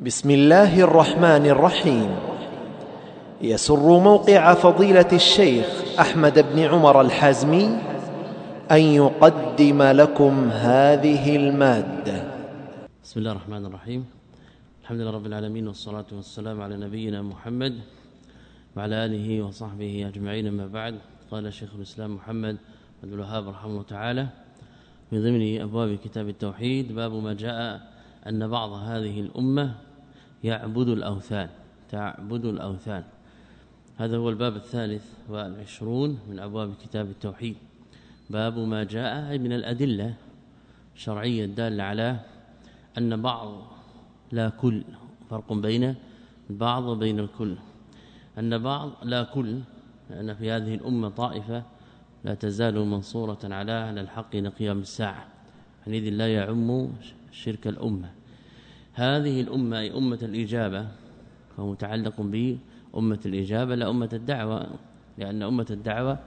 بسم الله الرحمن الرحيم يسر موقع فضيله الشيخ احمد بن عمر الحازمي ان يقدم لكم هذه الماده بسم الله الرحمن الرحيم الحمد لله رب العالمين والصلاه والسلام على نبينا محمد وعلى اله وصحبه اجمعين ما بعد قال شيخ الاسلام محمد بن الوهاب رحمه الله تعالى من ضمن ابواب كتاب التوحيد باب ما جاء أن بعض هذه الأمة يعبد الأوثان تعبد الأوثان. هذا هو الباب الثالث والعشرون من أبواب كتاب التوحيد. باب ما جاء من الأدلة الشرعية الدالة على أن بعض لا كل فرق بين البعض وبين الكل. أن بعض لا كل لأن في هذه الأمة طائفة لا تزال منصورة على الحق لقيام الساعة. حينئذ لا يعم شرك الأمة. هذه الأمة أي أمة الإجابة فهو متعلق بأمة الإجابة لا أمة الدعوة لأن أمة الدعوة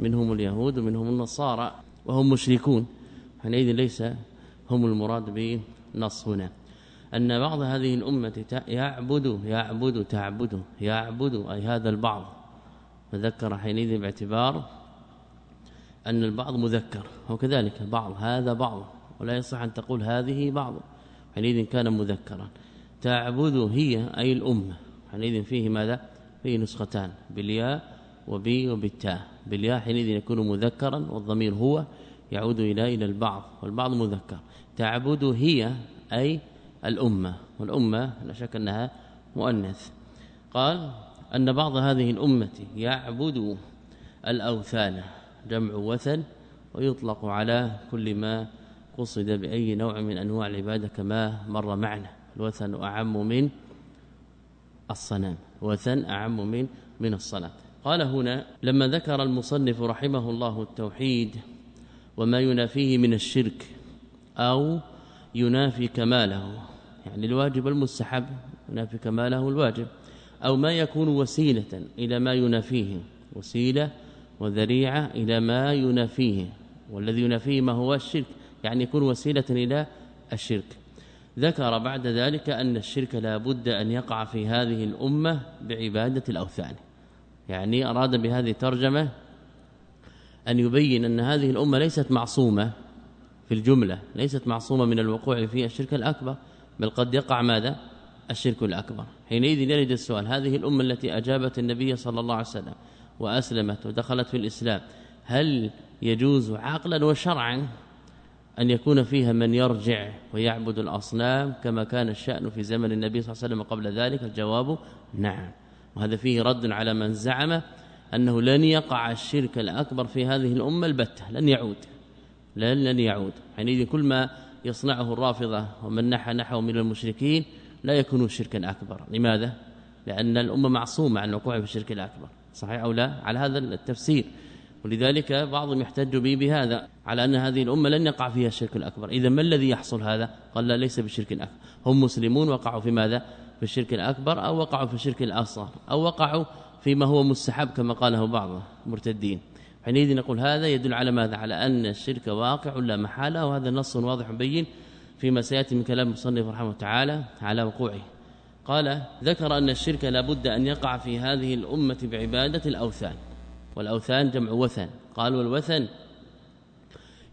منهم اليهود ومنهم النصارى وهم مشركون. حينئذ ليس هم المراد بالنص هنا. أن بعض هذه الأمة يعبد يعبد تعبد يعبد أي هذا البعض. فذكر حينئذ باعتبار أن البعض مذكر وكذلك بعض هذا بعض ولا يصح أن تقول هذه بعض. حينئذ كان مذكرا. تعبد هي أي الأمة. حينئذ فيه ماذا؟ فيه نسختان بالياء وبي وبالتاء. بالياء حينئذ يكون مذكرا والضمير هو يعود إلى إلى البعض والبعض مذكر. تعبد هي أي الأمة. والأمة لا شك أنها مؤنث. قال أن بعض هذه الأمة يعبد الأوثان جمع وثن ويطلق على كل ما قصد بأي نوع من أنواع العبادة كما مر معنا. الوثن أعم من الصنم. وثن أعم من من الصلاة قال هنا لما ذكر المصنف رحمه الله التوحيد وما ينافيه من الشرك أو ينافي كماله يعني الواجب المستحب ينافي كماله الواجب أو ما يكون وسيلة إلى ما ينافيه وسيلة وذريعة إلى ما ينافيه والذي ينافيه ما هو الشرك. يعني يكون وسيلة إلى الشرك. ذكر بعد ذلك أن الشرك لا بد أن يقع في هذه الأمة بعبادة الأوثان. يعني أراد بهذه الترجمة أن يبين أن هذه الأمة ليست معصومة في الجملة ليست معصومة من الوقوع في الشرك الأكبر بل قد يقع ماذا؟ الشرك الأكبر. حينئذ يرد السؤال هذه الأمة التي أجابت النبي صلى الله عليه وسلم وأسلمت ودخلت في الإسلام هل يجوز عقلا وشرعا؟ أن يكون فيها من يرجع ويعبد الأصنام كما كان الشأن في زمن النبي صلى الله عليه وسلم قبل ذلك؟ الجواب نعم. وهذا فيه رد على من زعم أنه لن يقع الشرك الأكبر في هذه الأمة البتة لن يعود لن لن يعود. حينئذ كل ما يصنعه الرافضة ومن نحى نحو من المشركين لا يكون شركا أكبر. لماذا؟ لأن الأمة معصومة عن الوقوع في الشرك الأكبر صحيح أو لا؟ على هذا التفسير. ولذلك بعضهم يحتج به بهذا على أن هذه الأمة لن يقع فيها الشرك الأكبر. إذا ما الذي يحصل هذا؟ قال لا ليس بالشرك الأكبر هم مسلمون وقعوا في ماذا؟ في الشرك الأكبر أو وقعوا في الشرك الأصغر أو وقعوا فيما هو مستحب كما قاله بعض المرتدين. حينئذ نقول هذا يدل على ماذا؟ على أن الشرك واقع لا محالة وهذا نص واضح بين فيما سيأتي من كلام المصنف رحمه الله تعالى على وقوعه. قال ذكر أن الشرك لابد أن يقع في هذه الأمة بعبادة الأوثان. والأوثان جمع وثن. قال والوثن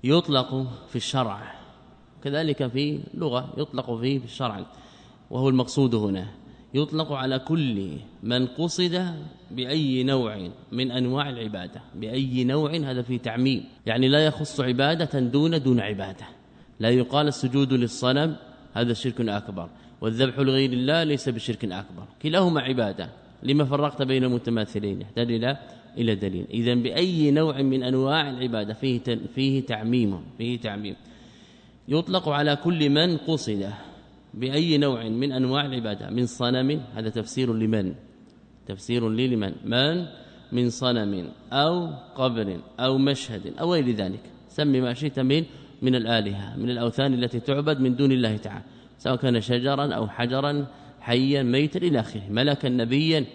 يطلق في الشرع. كذلك في لغة يطلق فيه في الشرع. وهو المقصود هنا. يطلق على كل من قصد بأي نوع من أنواع العبادة. بأي نوع هذا في تعميم. يعني لا يخص عبادة دون دون عبادة. لا يقال السجود للصنم هذا شرك أكبر. والذبح لغير الله ليس بشرك أكبر. كلاهما عبادة. لما فرقت بين المتماثلين. يحتاج إلى إلى دليل. اذا بأي نوع من أنواع العبادة فيه فيه تعميم فيه تعميم. يطلق على كل من قصد بأي نوع من أنواع العبادة. من صنم هذا تفسير لمن؟ تفسير لمن من؟ من صنم أو قبر أو مشهد أو غير ذلك. سمي ما شئت من من الآلهة من الأوثان التي تعبد من دون الله تعالى. سواء كان شجرا أو حجرا حيا ميتا إلى آخره. ملكا نبيا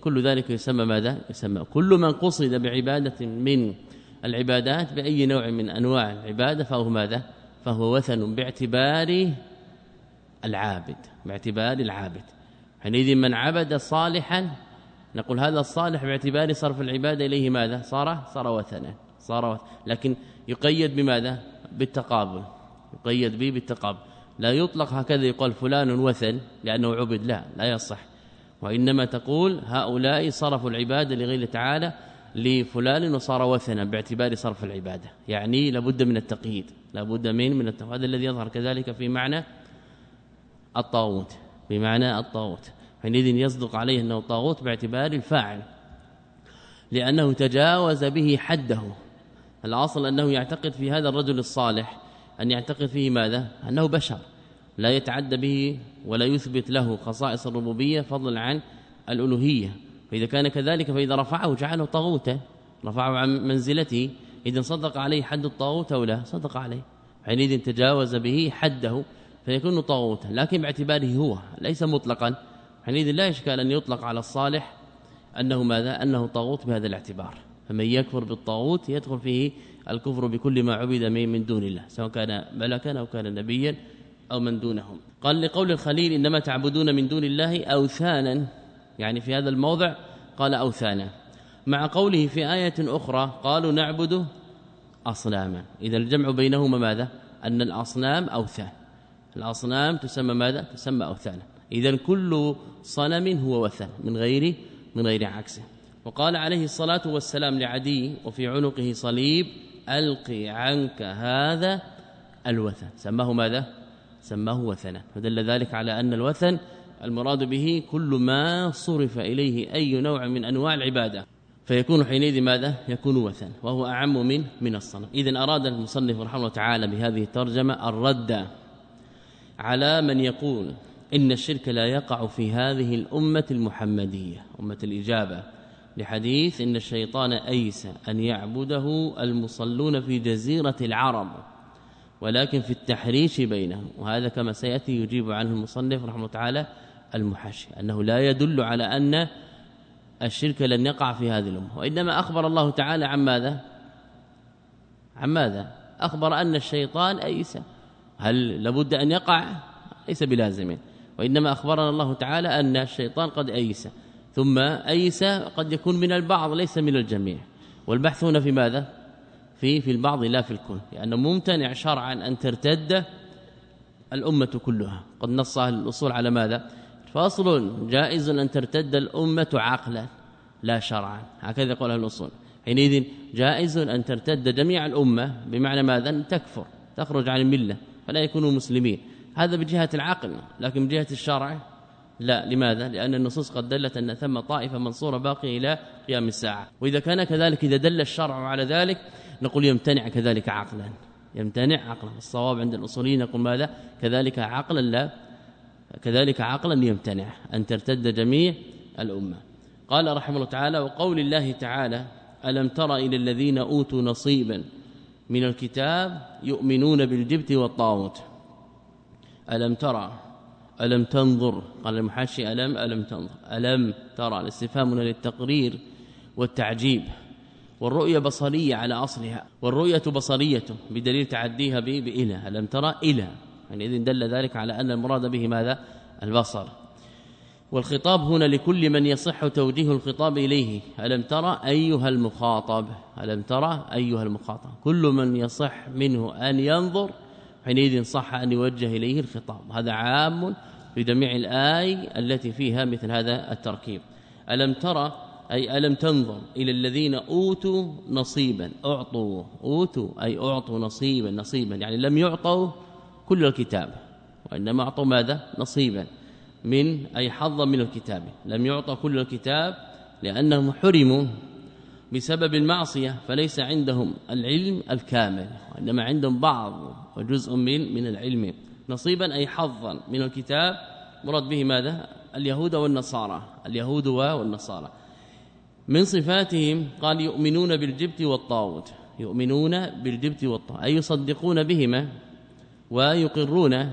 كل ذلك يسمى ماذا؟ يسمى كل من قصد بعبادة من العبادات بأي نوع من أنواع العبادة فهو ماذا؟ فهو وثن باعتبار العابد باعتبار العابد. حينئذ من عبد صالحا نقول هذا الصالح باعتبار صرف العباده إليه ماذا؟ صار صار وثنا صار وثنا. لكن يقيد بماذا؟ بالتقابل يقيد به بالتقابل. لا يطلق هكذا يقال فلان وثن لأنه عبد لا لا يصح. وإنما تقول هؤلاء صرفوا العبادة لغير تعالى لفلان وصار وثنا باعتبار صرف العبادة. يعني لابد من التقييد لابد من من هذا الذي يظهر كذلك في معنى الطاغوت بمعنى الطاغوت. حينئذ يصدق عليه أنه طاغوت باعتبار الفاعل لأنه تجاوز به حده. الأصل أنه يعتقد في هذا الرجل الصالح أن يعتقد فيه ماذا؟ أنه بشر. لا يتعدى به ولا يثبت له خصائص الربوبية فضلا عن الألوهية. فإذا كان كذلك فإذا رفعه جعله طاغوتا رفعه عن منزلته إذا صدق عليه حد الطاغوت أو لا صدق عليه. حينئذ تجاوز به حده فيكون طاغوتا. لكن باعتباره هو ليس مطلقا. حينئذ لا إشكال أن يطلق على الصالح أنه ماذا؟ أنه طاغوت بهذا الاعتبار. فمن يكفر بالطاغوت يدخل فيه الكفر بكل ما عبد من دون الله سواء كان ملكا أو كان نبيا. أو من دونهم. قال لقول الخليل إنما تعبدون من دون الله أوثانا يعني في هذا الموضع قال أوثانا. مع قوله في آية أخرى قالوا نعبد أصناما. إذا الجمع بينهما ماذا؟ أن الأصنام أوثان. الأصنام تسمى ماذا؟ تسمى أوثانا. إذا كل صنم هو وثن من غير من غير عكسه وقال عليه الصلاة والسلام لعدي وفي عنقه صليب ألقي عنك هذا الوثن. سماه ماذا؟ سماه وثنا فدل ذلك على أن الوثن المراد به كل ما صرف إليه أي نوع من أنواع العبادة. فيكون حينئذ ماذا؟ يكون وثن وهو أعم من من الصنم. إذن أراد المصنف رحمه الله تعالى بهذه الترجمة الرد على من يقول إن الشرك لا يقع في هذه الأمة المحمدية أمة الإجابة لحديث إن الشيطان أيس أن يعبده المصلون في جزيرة العرب. ولكن في التحريش بينهم. وهذا كما سيأتي يجيب عنه المصنف رحمه الله تعالى المحشي أنه لا يدل على أن الشرك لن يقع في هذه الأمة. وإنما أخبر الله تعالى عن ماذا؟ عن ماذا؟ أخبر أن الشيطان أيس هل لابد أن يقع؟ ليس بلازم. وإنما أخبرنا الله تعالى أن الشيطان قد أيس ثم أيس قد يكون من البعض ليس من الجميع. والبحث هنا في ماذا؟ في في البعض لا في الكل لأنه ممتنع شرعا أن ترتد الأمة كلها. قد نص أهل الأصول على ماذا؟ فأصل جائز أن ترتد الأمة عقلا لا شرعا. هكذا يقول أهل الأصول. حينئذ جائز أن ترتد جميع الأمة بمعنى ماذا؟ أن تكفر تخرج عن الملة فلا يكونوا مسلمين. هذا بجهة العقل لكن بجهة الشرع لا. لماذا؟ لأن النصوص قد دلت أن ثم طائفة منصورة باقية إلى قيام الساعة. وإذا كان كذلك إذا دل الشرع على ذلك نقول يمتنع كذلك عقلا. يمتنع عقلا. الصواب عند الأصوليين نقول ماذا؟ كذلك عقلا لا كذلك عقلا يمتنع أن ترتد جميع الأمة. قال رحمه الله تعالى وقول الله تعالى ألم تر إلى الذين أوتوا نصيبا من الكتاب يؤمنون بالجبت والطاغوت؟ ألم ترى ألم تنظر؟ قال المحاشي ألم ألم تنظر؟ ألم ترى الاستفهام للتقرير والتعجيب. والرؤية بصرية على أصلها. والرؤية بصرية بدليل تعديها بإله ألم ترى؟ إله يعني إذن دل ذلك على أن المراد به ماذا؟ البصر. والخطاب هنا لكل من يصح توجيه الخطاب إليه. ألم ترى أيها المخاطب؟ ألم ترى أيها المخاطب؟ كل من يصح منه أن ينظر حينئذ صح أن يوجه إليه الخطاب. هذا عام في جميع الآي التي فيها مثل هذا التركيب. ألم ترى أي ألم تنظر إلى الذين أوتوا نصيبا أعطوا أوتوا أي أعطوا نصيبا نصيبا يعني لم يعطوا كل الكتاب وإنما أعطوا ماذا؟ نصيبا من أي حظا من الكتاب لم يعطى كل الكتاب لأنهم حرموا بسبب المعصية فليس عندهم العلم الكامل وإنما عندهم بعض وجزء من من العلم. نصيبا أي حظا من الكتاب مراد به ماذا؟ اليهود والنصارى اليهود والنصارى. من صفاتهم قال يؤمنون بالجبت والطاغوت. يؤمنون بالجبت والطاغوت. أي يصدقون بهما ويقرون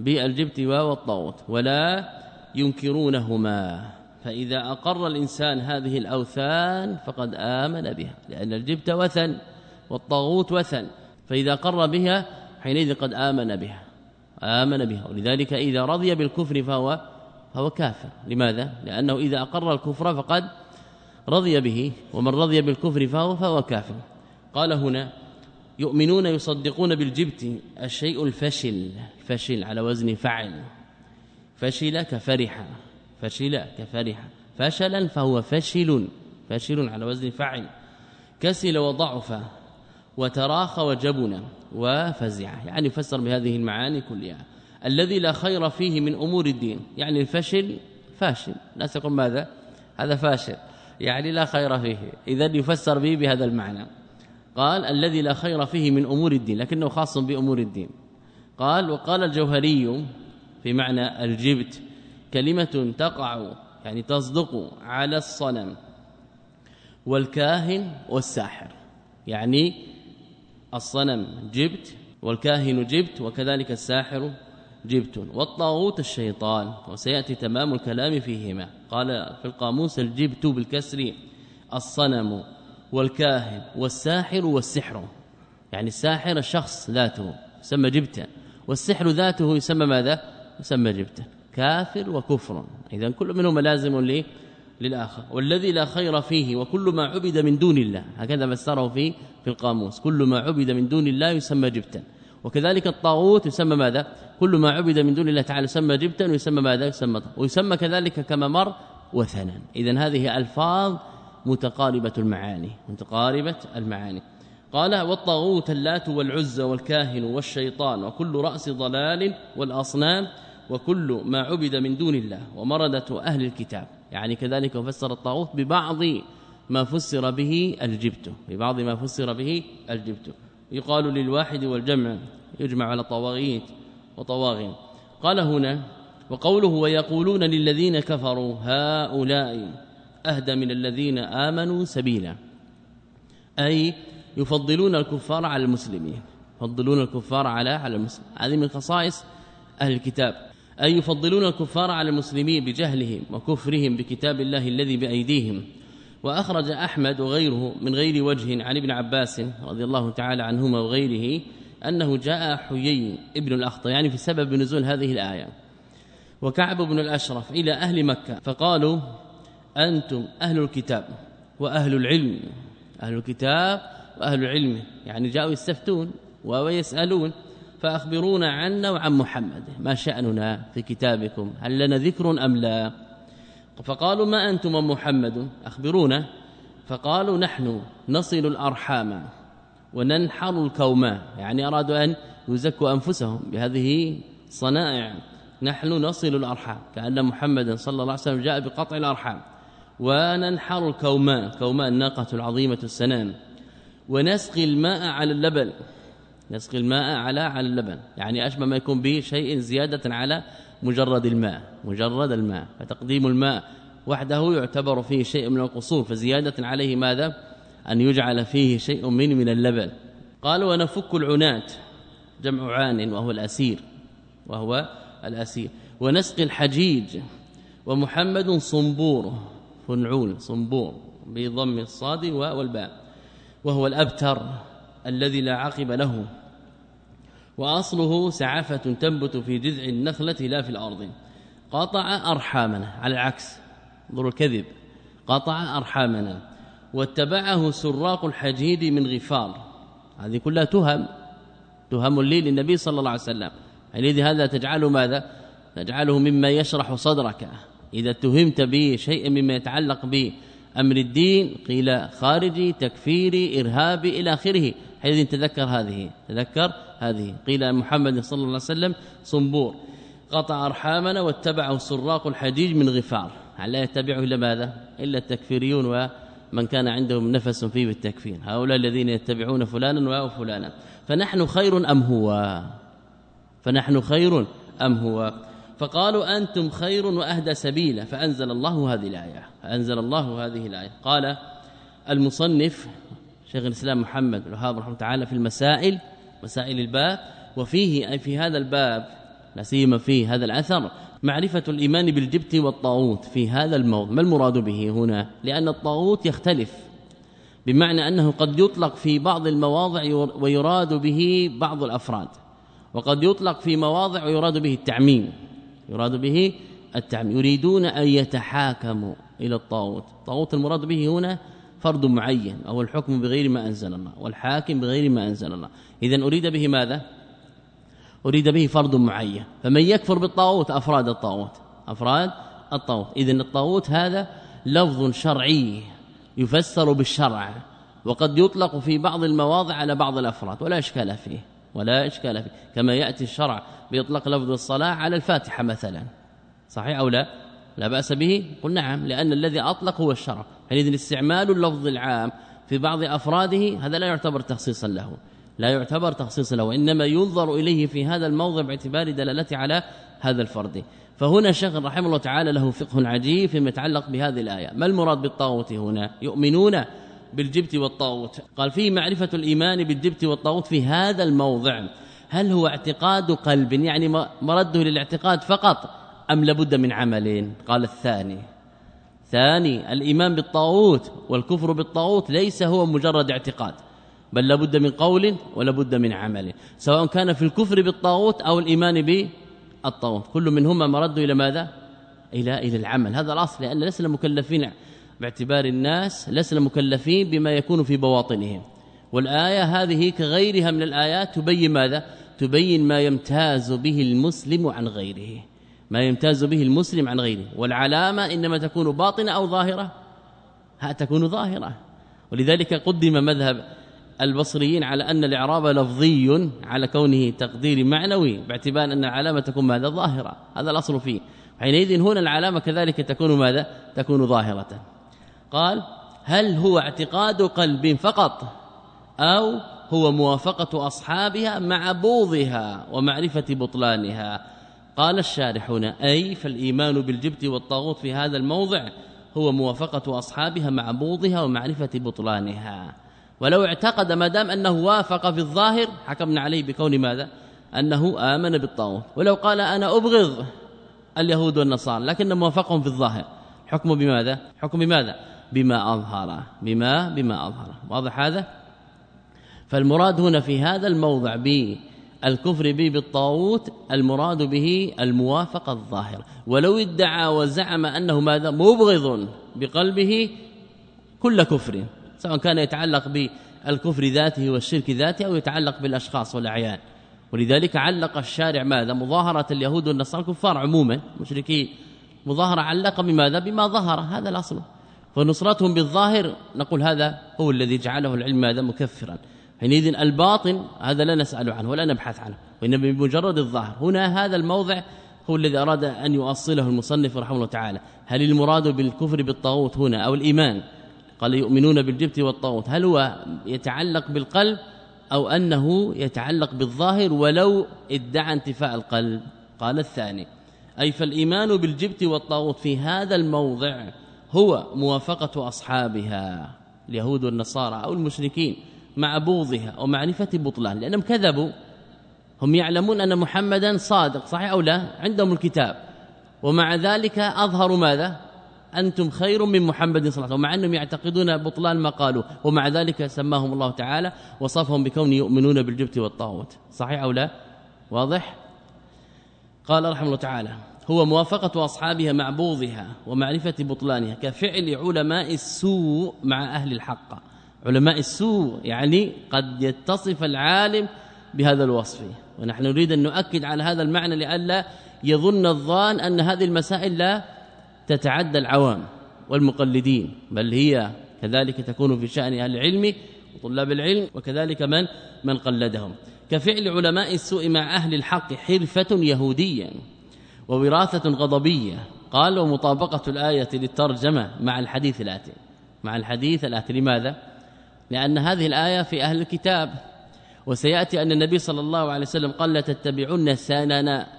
بالجبت والطاغوت ولا ينكرونهما. فإذا أقر الإنسان هذه الأوثان فقد آمن بها لأن الجبت وثن والطاغوت وثن. فإذا قر بها حينئذ قد آمن بها آمن بها. ولذلك إذا رضي بالكفر فهو فهو كافر. لماذا؟ لأنه إذا أقر الكفر فقد رضي به ومن رضي بالكفر فهو فهو كافر. قال هنا يؤمنون يصدقون بالجبت الشيء الفشل الفشل على وزن فعل. فشل كفرح فشل كفرح فشلا فهو فشل فشل على وزن فعل. كسل وضعف وتراخ وجبن وفزع. يعني فسر بهذه المعاني كلها. الذي لا خير فيه من أمور الدين. يعني الفشل فاشل. الناس يقول ماذا؟ هذا فاشل. يعني لا خير فيه. اذا يفسر به بهذا المعنى. قال الذي لا خير فيه من أمور الدين لكنه خاص بأمور الدين. قال وقال الجوهري في معنى الجبت كلمة تقع يعني تصدق على الصنم والكاهن والساحر. يعني الصنم جبت والكاهن جبت وكذلك الساحر جبت والطاغوت الشيطان. وسيأتي تمام الكلام فيهما. قال في القاموس الجبت بالكسر الصنم والكاهن والساحر والسحر. يعني الساحر الشخص ذاته يسمى جبتا. والسحر ذاته يسمى ماذا؟ يسمى جبتا. كافر وكفر. اذا كل منهما لازم ليه للآخر. والذي لا خير فيه وكل ما عبد من دون الله. هكذا فسره في في القاموس. كل ما عبد من دون الله يسمى جبتا. وكذلك الطاغوت يسمى ماذا؟ كل ما عبد من دون الله تعالى يسمى جبتا ويسمى ماذا؟ يسمى ويسمى كذلك كما مر وثنا. اذا هذه ألفاظ متقاربة المعاني متقاربة المعاني. قال والطاغوت اللات والعزى والكاهن والشيطان وكل رأس ضلال والأصنام وكل ما عبد من دون الله ومردة أهل الكتاب. يعني كذلك فسر الطاغوت ببعض ما فسر به الجبت ببعض ما فسر به الجبت. يقال للواحد والجمع يجمع على طواغيت وطواغين قال هنا وقوله ويقولون للذين كفروا هؤلاء أهدى من الذين آمنوا سبيلا. أي يفضلون الكفار على المسلمين. يفضلون الكفار على على المسلمين هذه من خصائص أهل الكتاب. أي يفضلون الكفار على المسلمين بجهلهم وكفرهم بكتاب الله الذي بأيديهم. وأخرج أحمد وغيره من غير وجه عن ابن عباس رضي الله تعالى عنهما وغيره أنه جاء حيي ابن الأخطى يعني في سبب نزول هذه الآية. وكعب بن الأشرف إلى أهل مكة فقالوا أنتم أهل الكتاب وأهل العلم. أهل الكتاب وأهل العلم يعني جاءوا يستفتون ويسألون فأخبرونا عنا وعن محمد. ما شأننا في كتابكم؟ هل لنا ذكر أم لا؟ فقالوا ما أنتم ومحمد أخبرونا. فقالوا نحن نصل الأرحام وننحر الكوما يعني أرادوا أن يزكوا أنفسهم بهذه صنائع. نحن نصل الأرحام كأن محمدا صلى الله عليه وسلم جاء بقطع الأرحام. وننحر الكوما كوما الناقة العظيمة السنام ونسقي الماء على اللبن. نسقي الماء على على اللبن يعني أشبه ما يكون به شيء زيادة على مجرد الماء مجرد الماء فتقديم الماء وحده يعتبر فيه شيء من القصور فزيادة عليه ماذا؟ أن يجعل فيه شيء من من اللبن. قال ونفك العنات جمع عان وهو الأسير وهو الأسير. ونسقي الحجيج ومحمد صنبور فنعول صنبور بضم الصاد والباء وهو الأبتر الذي لا عقب له. وأصله سعفه تنبت في جذع النخلة لا في الأرض. قطع أرحامنا على العكس انظروا الكذب. قطع أرحامنا واتبعه سراق الحجيد من غفار. هذه كلها تهم تهم لي للنبي صلى الله عليه وسلم. يعني هذا تجعله ماذا؟ تجعله مما يشرح صدرك. إذا اتهمت به شيء مما يتعلق بأمر الدين قيل خارجي تكفيري إرهابي إلى آخره. حينئذ تذكر هذه تذكر هذه. قيل محمد صلى الله عليه وسلم صنبور. قطع أرحامنا واتبعه سراق الحجيج من غفار. لا يتبعه إلا ماذا؟ إلا التكفيريون ومن كان عندهم نفس فيه بالتكفير. هؤلاء الذين يتبعون فلانا وفلانا فنحن خير أم هو؟ فنحن خير أم هو؟ فقالوا أنتم خير وأهدى سبيلا. فأنزل الله هذه الآية. فأنزل الله هذه الآية. قال المصنف شيخ الإسلام محمد الوهاب رحمه تعالى في المسائل مسائل الباب وفيه اي في هذا الباب لا سيما في هذا الأثر معرفة الإيمان بالجبت والطاغوت في هذا الموضع ما المراد به هنا؟ لأن الطاغوت يختلف بمعنى أنه قد يطلق في بعض المواضع ويراد به بعض الأفراد وقد يطلق في مواضع ويراد به التعميم يراد به التعميم. يريدون أن يتحاكموا إلى الطاغوت. الطاغوت المراد به هنا فرد معين أو الحكم بغير ما أنزل الله والحاكم بغير ما أنزل الله. إذا أريد به ماذا؟ أريد به فرد معين. فمن يكفر بالطاغوت أفراد الطاغوت. أفراد الطاغوت. إذا الطاغوت هذا لفظ شرعي يفسر بالشرع وقد يطلق في بعض المواضع على بعض الأفراد ولا إشكال فيه ولا إشكال فيه. كما يأتي الشرع بيطلق لفظ الصلاة على الفاتحة مثلا. صحيح أو لا؟ لا بأس به؟ قل نعم لأن الذي أطلق هو الشرع. حينئذ استعمال اللفظ العام في بعض أفراده هذا لا يعتبر تخصيصا له. لا يعتبر تخصيصا له انما ينظر إليه في هذا الموضع باعتبار دلالته على هذا الفرد. فهنا الشيخ رحمه الله تعالى له فقه عجيب فيما يتعلق بهذه الآية. ما المراد بالطاغوت هنا؟ يؤمنون بالجبت والطاغوت. قال فيه معرفة الإيمان بالجبت والطاغوت في هذا الموضع. هل هو اعتقاد قلب؟ يعني مرده للاعتقاد فقط. أم لابد من عمل قال الثاني. ثاني الإيمان بالطاغوت والكفر بالطاغوت ليس هو مجرد اعتقاد بل لابد من قول ولابد من عمل سواء كان في الكفر بالطاغوت أو الإيمان بالطاغوت. كل منهما مرده إلى ماذا؟ إلى إلى العمل. هذا الأصل لأن لسنا مكلفين باعتبار الناس لسنا مكلفين بما يكون في بواطنهم. والآية هذه كغيرها من الآيات تبين ماذا؟ تبين ما يمتاز به المسلم عن غيره. ما يمتاز به المسلم عن غيره والعلامة إنما تكون باطنة أو ظاهرة. ها تكون ظاهرة. ولذلك قدم مذهب البصريين على أن الإعراب لفظي على كونه تقدير معنوي باعتبار أن العلامة تكون ماذا؟ ظاهرة. هذا الأصل فيه. حينئذ هنا العلامة كذلك تكون ماذا؟ تكون ظاهرة. قال هل هو اعتقاد قلب فقط أو هو موافقة أصحابها مع بوضها ومعرفة بطلانها؟ قال الشارحون أي فالإيمان بالجبت والطاغوت في هذا الموضع هو موافقة أصحابها مع بوضها ومعرفة بطلانها. ولو اعتقد ما دام أنه وافق في الظاهر حكمنا عليه بكون ماذا؟ أنه آمن بالطاغوت. ولو قال أنا أبغض اليهود والنصارى لكن موافقهم في الظاهر. حكم بماذا؟ حكم بماذا؟ بما أظهر. بما؟ بما أظهر. واضح هذا؟ فالمراد هنا في هذا الموضع بالكفر به بالطاغوت المراد به الموافقة الظاهرة. ولو ادعى وزعم أنه ماذا؟ مبغض بقلبه كل كفر سواء كان يتعلق بالكفر ذاته والشرك ذاته أو يتعلق بالأشخاص والأعيان. ولذلك علق الشارع ماذا؟ مظاهرة اليهود والنصارى الكفار عموما مشركين. مظاهرة علق بماذا؟ بما ظهر هذا الأصل. فنصرتهم بالظاهر نقول هذا هو الذي جعله العلم هذا مكفرا. حينئذ الباطن هذا لا نسأل عنه ولا نبحث عنه وإنما بمجرد الظاهر. هنا هذا الموضع هو الذي أراد أن يؤصله المصنف رحمه الله تعالى. هل المراد بالكفر بالطاغوت هنا أو الإيمان؟ قال يؤمنون بالجبت والطاغوت. هل هو يتعلق بالقلب أو أنه يتعلق بالظاهر ولو ادعى انتفاء القلب؟ قال الثاني أي فالإيمان بالجبت والطاغوت في هذا الموضع هو موافقة أصحابها اليهود والنصارى أو المشركين. مع بوضها ومعرفة بطلان لأنهم كذبوا. هم يعلمون أن محمدا صادق صحيح أو لا؟ عندهم الكتاب. ومع ذلك أظهروا ماذا؟ أنتم خير من محمد صلى الله عليه وسلم ومع أنهم يعتقدون بطلان ما قالوا. ومع ذلك سماهم الله تعالى وصفهم بكون يؤمنون بالجبت والطاغوت. صحيح أو لا؟ واضح؟ قال رحمه الله تعالى هو موافقة أصحابها مع بوضها ومعرفة بطلانها كفعل علماء السوء مع أهل الحق. علماء السوء يعني قد يتصف العالم بهذا الوصف. ونحن نريد أن نؤكد على هذا المعنى لئلا يظن الظان أن هذه المسائل لا تتعدى العوام والمقلدين بل هي كذلك تكون في شأن أهل العلم وطلاب العلم وكذلك من من قلدهم. كفعل علماء السوء مع أهل الحق حرفة يهودية ووراثة غضبية. قال ومطابقة الآية للترجمة مع الحديث الاتي مع الحديث الآتي. لماذا؟ لأن هذه الآية في أهل الكتاب. وسيأتي أن النبي صلى الله عليه وسلم قال لا تتبعون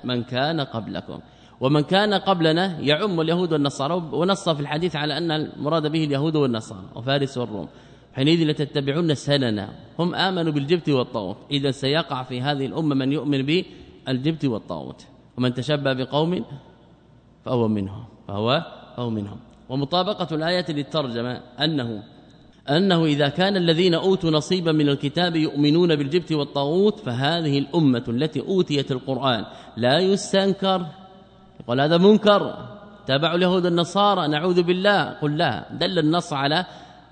من كان قبلكم. ومن كان قبلنا يعم اليهود والنصارى ونص في الحديث على أن المراد به اليهود والنصارى وفارس والروم. حينئذ لتتبعون سنن. هم آمنوا بالجبت والطاغوت. إذا سيقع في هذه الأمة من يؤمن بالجبت والطاغوت. ومن تشبه بقوم فهو منهم فهو فهو منهم. ومطابقة الايه للترجمة أنه أنه إذا كان الذين أوتوا نصيبا من الكتاب يؤمنون بالجبت والطاغوت فهذه الأمة التي أوتيت القرآن لا يستنكر. يقول هذا منكر. تابعوا اليهود النصارى نعوذ بالله. قل لا دل النص على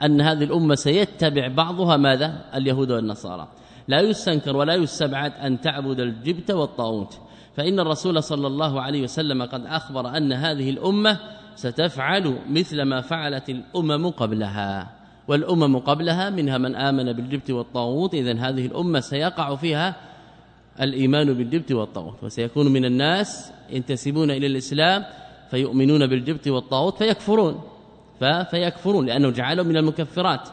أن هذه الأمة سيتبع بعضها ماذا؟ اليهود والنصارى. لا يستنكر ولا يستبعد أن تعبد الجبت والطاغوت. فإن الرسول صلى الله عليه وسلم قد أخبر أن هذه الأمة ستفعل مثل ما فعلت الأمم قبلها. والأمم قبلها منها من آمن بالجبت والطاغوت. إذا هذه الأمة سيقع فيها الإيمان بالجبت والطاغوت وسيكون من الناس ينتسبون إلى الإسلام فيؤمنون بالجبت والطاغوت فيكفرون. فيكفرون لأنه جعلهم من المكفرات.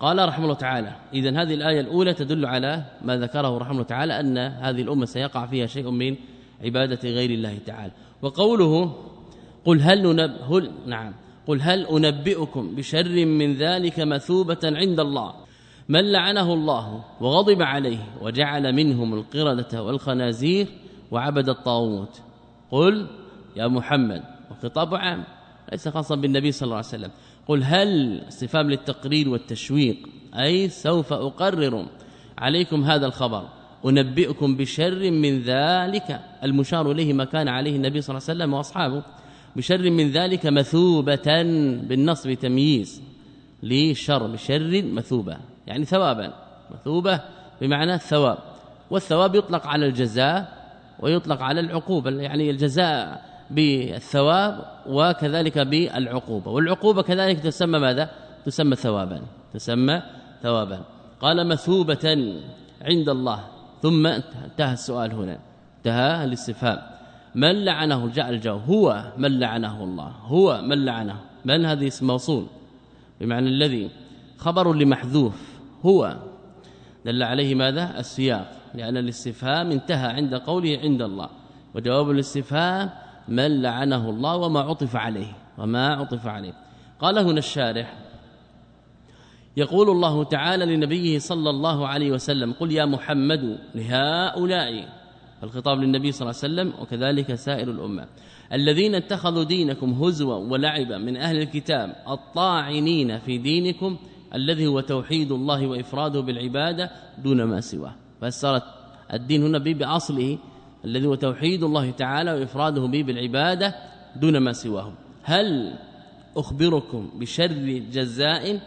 قال رحمه الله تعالى اذا هذه الآية الأولى تدل على ما ذكره رحمه الله تعالى أن هذه الأمة سيقع فيها شيء من عبادة غير الله تعالى. وقوله قل هل ننب هل نعم. قل هل أنبئكم بشر من ذلك مثوبة عند الله؟ من لعنه الله وغضب عليه وجعل منهم القردة والخنازير وعبد الطاغوت. قل يا محمد وخطاب عام ليس خاصا بالنبي صلى الله عليه وسلم. قل هل استفهام للتقرير والتشويق؟ أي سوف أقرر عليكم هذا الخبر. أنبئكم بشر من ذلك المشار إليه ما كان عليه النبي صلى الله عليه وسلم وأصحابه. بشر من ذلك مثوبة بالنصب تمييز لشر بشر مثوبة يعني ثوابا مثوبة بمعنى الثواب والثواب يطلق على الجزاء ويطلق على العقوبة يعني الجزاء بالثواب وكذلك بالعقوبة والعقوبة كذلك تسمى ماذا؟ تسمى ثوابا تسمى ثوابا. قال مثوبة عند الله ثم انتهى السؤال هنا انتهى الاستفهام. من لعنه جاء الجواب هو من لعنه الله هو من لعنه من هذه اسم موصول بمعنى الذي خبر لمحذوف هو دل عليه ماذا السياق لأن الاستفهام انتهى عند قوله عند الله وجواب الاستفهام من لعنه الله وما عطف عليه وما عطف عليه قال هنا الشارح يقول الله تعالى لنبيه صلى الله عليه وسلم قل يا محمد لهؤلاء الخطاب للنبي صلى الله عليه وسلم وكذلك سائر الأمة. الذين اتخذوا دينكم هزوا ولعبا من أهل الكتاب الطاعنين في دينكم الذي هو توحيد الله وإفراده بالعبادة دون ما سواه. فسرت الدين هنا بأصله الذي هو توحيد الله تعالى وإفراده به بالعبادة دون ما سواه هل أخبركم بشر جزاء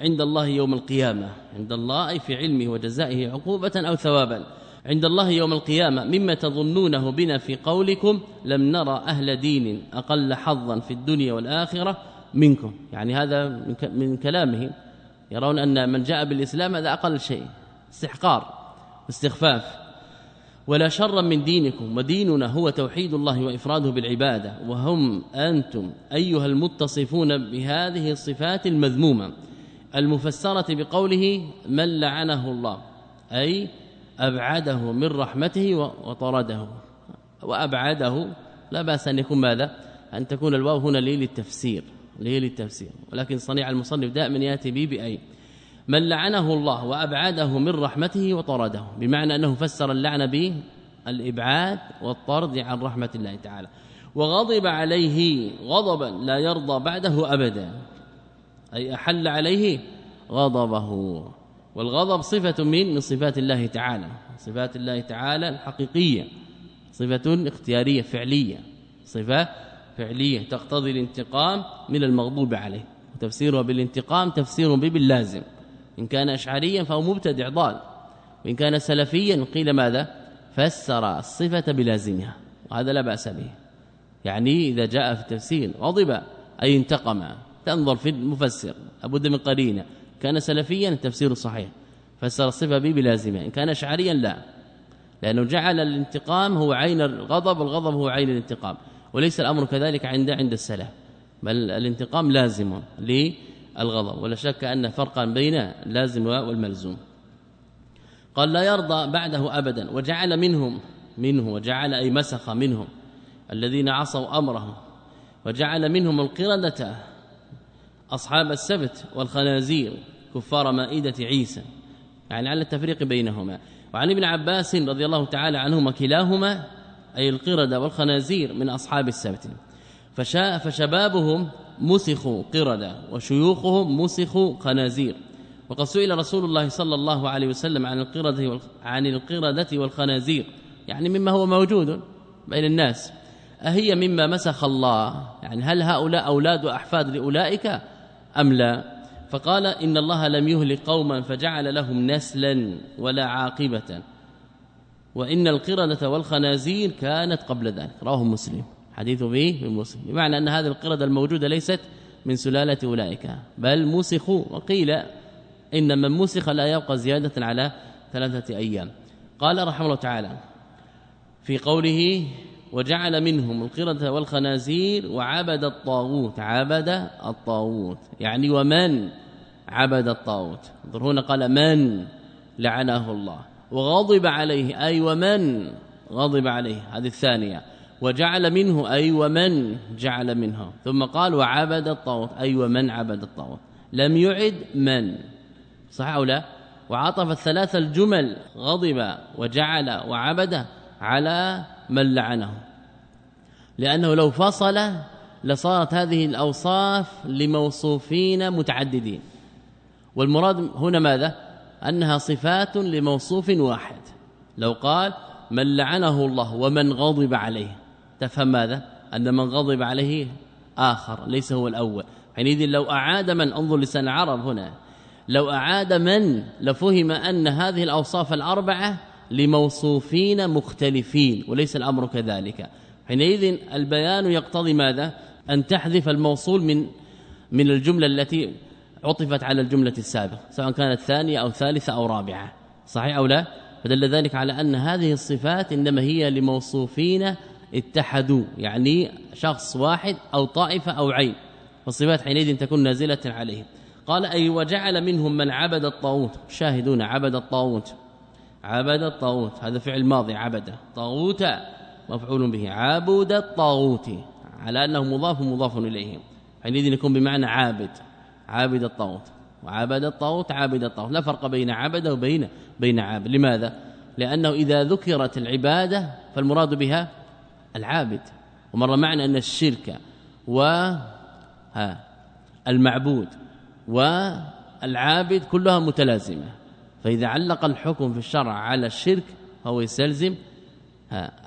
عند الله يوم القيامة؟ عند الله اي في علمه وجزائه عقوبة أو ثوابا. عند الله يوم القيامة مما تظنونه بنا في قولكم لم نرى أهل دين أقل حظا في الدنيا والآخرة منكم. يعني هذا من كلامه. يرون أن من جاء بالإسلام هذا أقل شيء. استحقار واستخفاف ولا شرا من دينكم. وديننا هو توحيد الله وإفراده بالعبادة. وهم أنتم أيها المتصفون بهذه الصفات المذمومة. المفسرة بقوله من لعنه الله. أي أبعده من رحمته وطرده. وأبعده لا بأس أن يكون ماذا؟ أن تكون الواو هنا للتفسير للتفسير. ولكن صنيع المصنف دائما يأتي به بأي؟ من لعنه الله وأبعده من رحمته وطرده. بمعنى أنه فسر اللعن به الإبعاد والطرد عن رحمة الله تعالى. وغضب عليه غضبا لا يرضى بعده ابدا. أي أحل عليه غضبه. والغضب صفة من؟ من صفات الله تعالى. صفات الله تعالى الحقيقية. صفة اختيارية فعلية. صفة فعلية. تقتضي الانتقام من المغضوب عليه. وتفسيرها بالانتقام تفسير به باللازم. إن كان أشعريا فهو مبتدع ضال. وإن كان سلفيا قيل ماذا؟ فسر الصفة بلازمها. وهذا لا بأس به. يعني إذا جاء في التفسير غضب أي انتقم. تنظر في المفسر. أبد من قرينة. كان سلفيا التفسير صحيح. فسر الصفة به بلازمها إن كان أشعريا لا. لأنه جعل الانتقام هو عين الغضب والغضب هو عين الانتقام. وليس الأمر كذلك عند عند السلف. بل الانتقام لازم ليه الغضب ولا شك أن فرقا بين اللازم والملزوم. قال لا يرضى بعده ابدا. وجعل منهم منه وجعل أي مسخ منهم الذين عصوا امره وجعل منهم القردة أصحاب السبت والخنازير. كفار مائدة عيسى. يعني على التفريق بينهما. وعن ابن عباس رضي الله تعالى عنهما كلاهما أي القردة والخنازير من أصحاب السبت. فشاء فشبابهم مسخوا قردة وشيوخهم مسخوا خنازير. وقد سئل رسول الله صلى الله عليه وسلم عن القردة عن القردة والخنازير. يعني مما هو موجود بين الناس. أهي مما مسخ الله؟ يعني هل هؤلاء أولاد وأحفاد لأولئك أم لا؟ فقال إن الله لم يهلك قوما فجعل لهم نسلا ولا عاقبة. وإن القردة والخنازير كانت قبل ذلك. رواه مسلم. حديث به مسلم. بمعنى أن هذه القردة الموجودة ليست من سلالة أولئك. بل مسخوا وقيل إن من مسخ لا يبقى زيادة على ثلاثة أيام. قال رحمه الله تعالى في قوله وجعل منهم القردة والخنازير وعبد الطاغوت. عبد الطاغوت. يعني ومن؟ عبد الطاغوت. هنا قال من لعنه الله؟ وغضب عليه أي ومن غضب عليه؟ هذه الثانية. وجعل منه أي ومن جعل منه. ثم قال وعبد الطاغوت أي ومن عبد الطاغوت؟ لم يعد من. صح أو لا؟ وعطف الثلاث الجمل غضب وجعل وعبد على من لعنه. لأنه لو فصل لصارت هذه الأوصاف لموصوفين متعددين. والمراد هنا ماذا؟ أنها صفات لموصوف واحد. لو قال من لعنه الله ومن غضب عليه. تفهم ماذا؟ أن من غضب عليه آخر ليس هو الأول. حينئذ لو أعاد من انظر لسان العرب هنا. لو أعاد من لفهم أن هذه الأوصاف الأربعة لموصوفين مختلفين وليس الأمر كذلك. حينئذ البيان يقتضي ماذا؟ أن تحذف الموصول من من الجملة التي عطفت على الجملة السابقة سواء كانت ثانية أو ثالثة أو رابعة. صحيح أو لا؟ فدل ذلك على أن هذه الصفات إنما هي لموصوفين اتحدوا يعني شخص واحد أو طائفة أو عين. والصفات حينئذ تكون نازلة عليهم. قال أي وجعل منهم من عبد الطاغوت. شاهدون عبد الطاغوت. عبد الطاغوت هذا فعل ماضي عبد. طاغوت مفعول به. عبد الطاغوت على أنه مضاف مضاف اليه حينئذ يكون بمعنى عابد. عابد الطاغوت. وعبد الطاغوت عابد الطاغوت. لا فرق بين عبد وبين بين عابد. لماذا؟ لأنه إذا ذكرت العبادة فالمراد بها العابد. ومر معنا أن الشرك و ها المعبود والعابد كلها متلازمة. فإذا علق الحكم في الشرع على الشرك فهو يستلزم